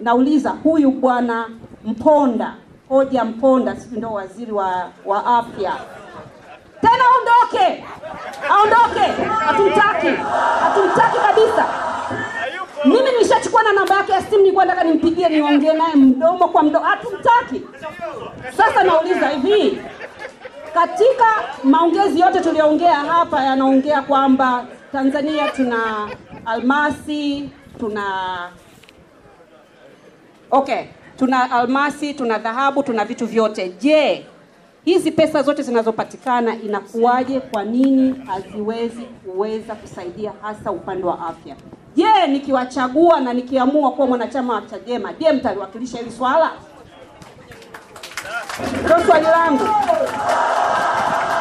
nauliza huyu bwana Mponda, hoja Mponda, sisi ndio waziri wa, wa afya, tena aondoke, aondoke, hatumtaki, hatumtaki kabisa. Mimi nilishachukua na namba yake ya simu, nilikuwa nataka nimpigie niongee naye mdomo kwa mdomo, hatumtaki. Sasa nauliza hivi, katika maongezi yote tuliyoongea hapa yanaongea kwamba Tanzania tuna almasi, tuna okay, tuna almasi, tuna dhahabu, tuna vitu vyote. Je, hizi pesa zote zinazopatikana inakuwaje? Kwa nini haziwezi kuweza kusaidia hasa upande wa afya? Je, nikiwachagua na nikiamua kuwa mwanachama wa Chadema, je, mtaliwakilisha hili swala? Ndio swali langu.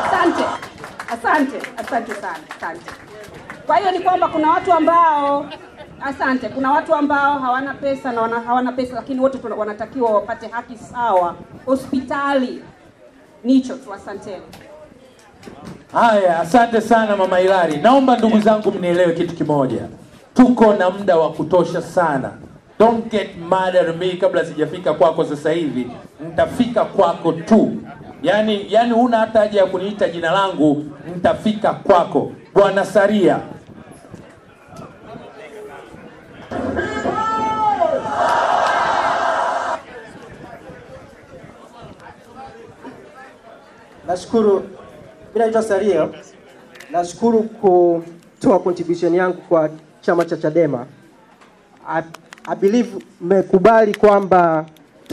Asante, asante, asante sana, asante. Kwa hiyo ni kwamba kuna watu ambao asante, kuna watu ambao hawana pesa na wana, hawana pesa, lakini wote wanatakiwa wapate haki sawa hospitali. Nicho tu, asanteni. Haya, asante sana mama Hilari. Naomba ndugu zangu mnielewe kitu kimoja, tuko na muda wa kutosha sana. Don't get mad at me kabla sijafika kwako sasa hivi, nitafika kwako tu. Yani, yani huna hata haja ya kuniita jina langu, nitafika kwako. Bwana Saria, Nashukuru, mimi naitwa Sario. Nashukuru kutoa contribution yangu kwa chama cha Chadema. I, I believe mmekubali kwamba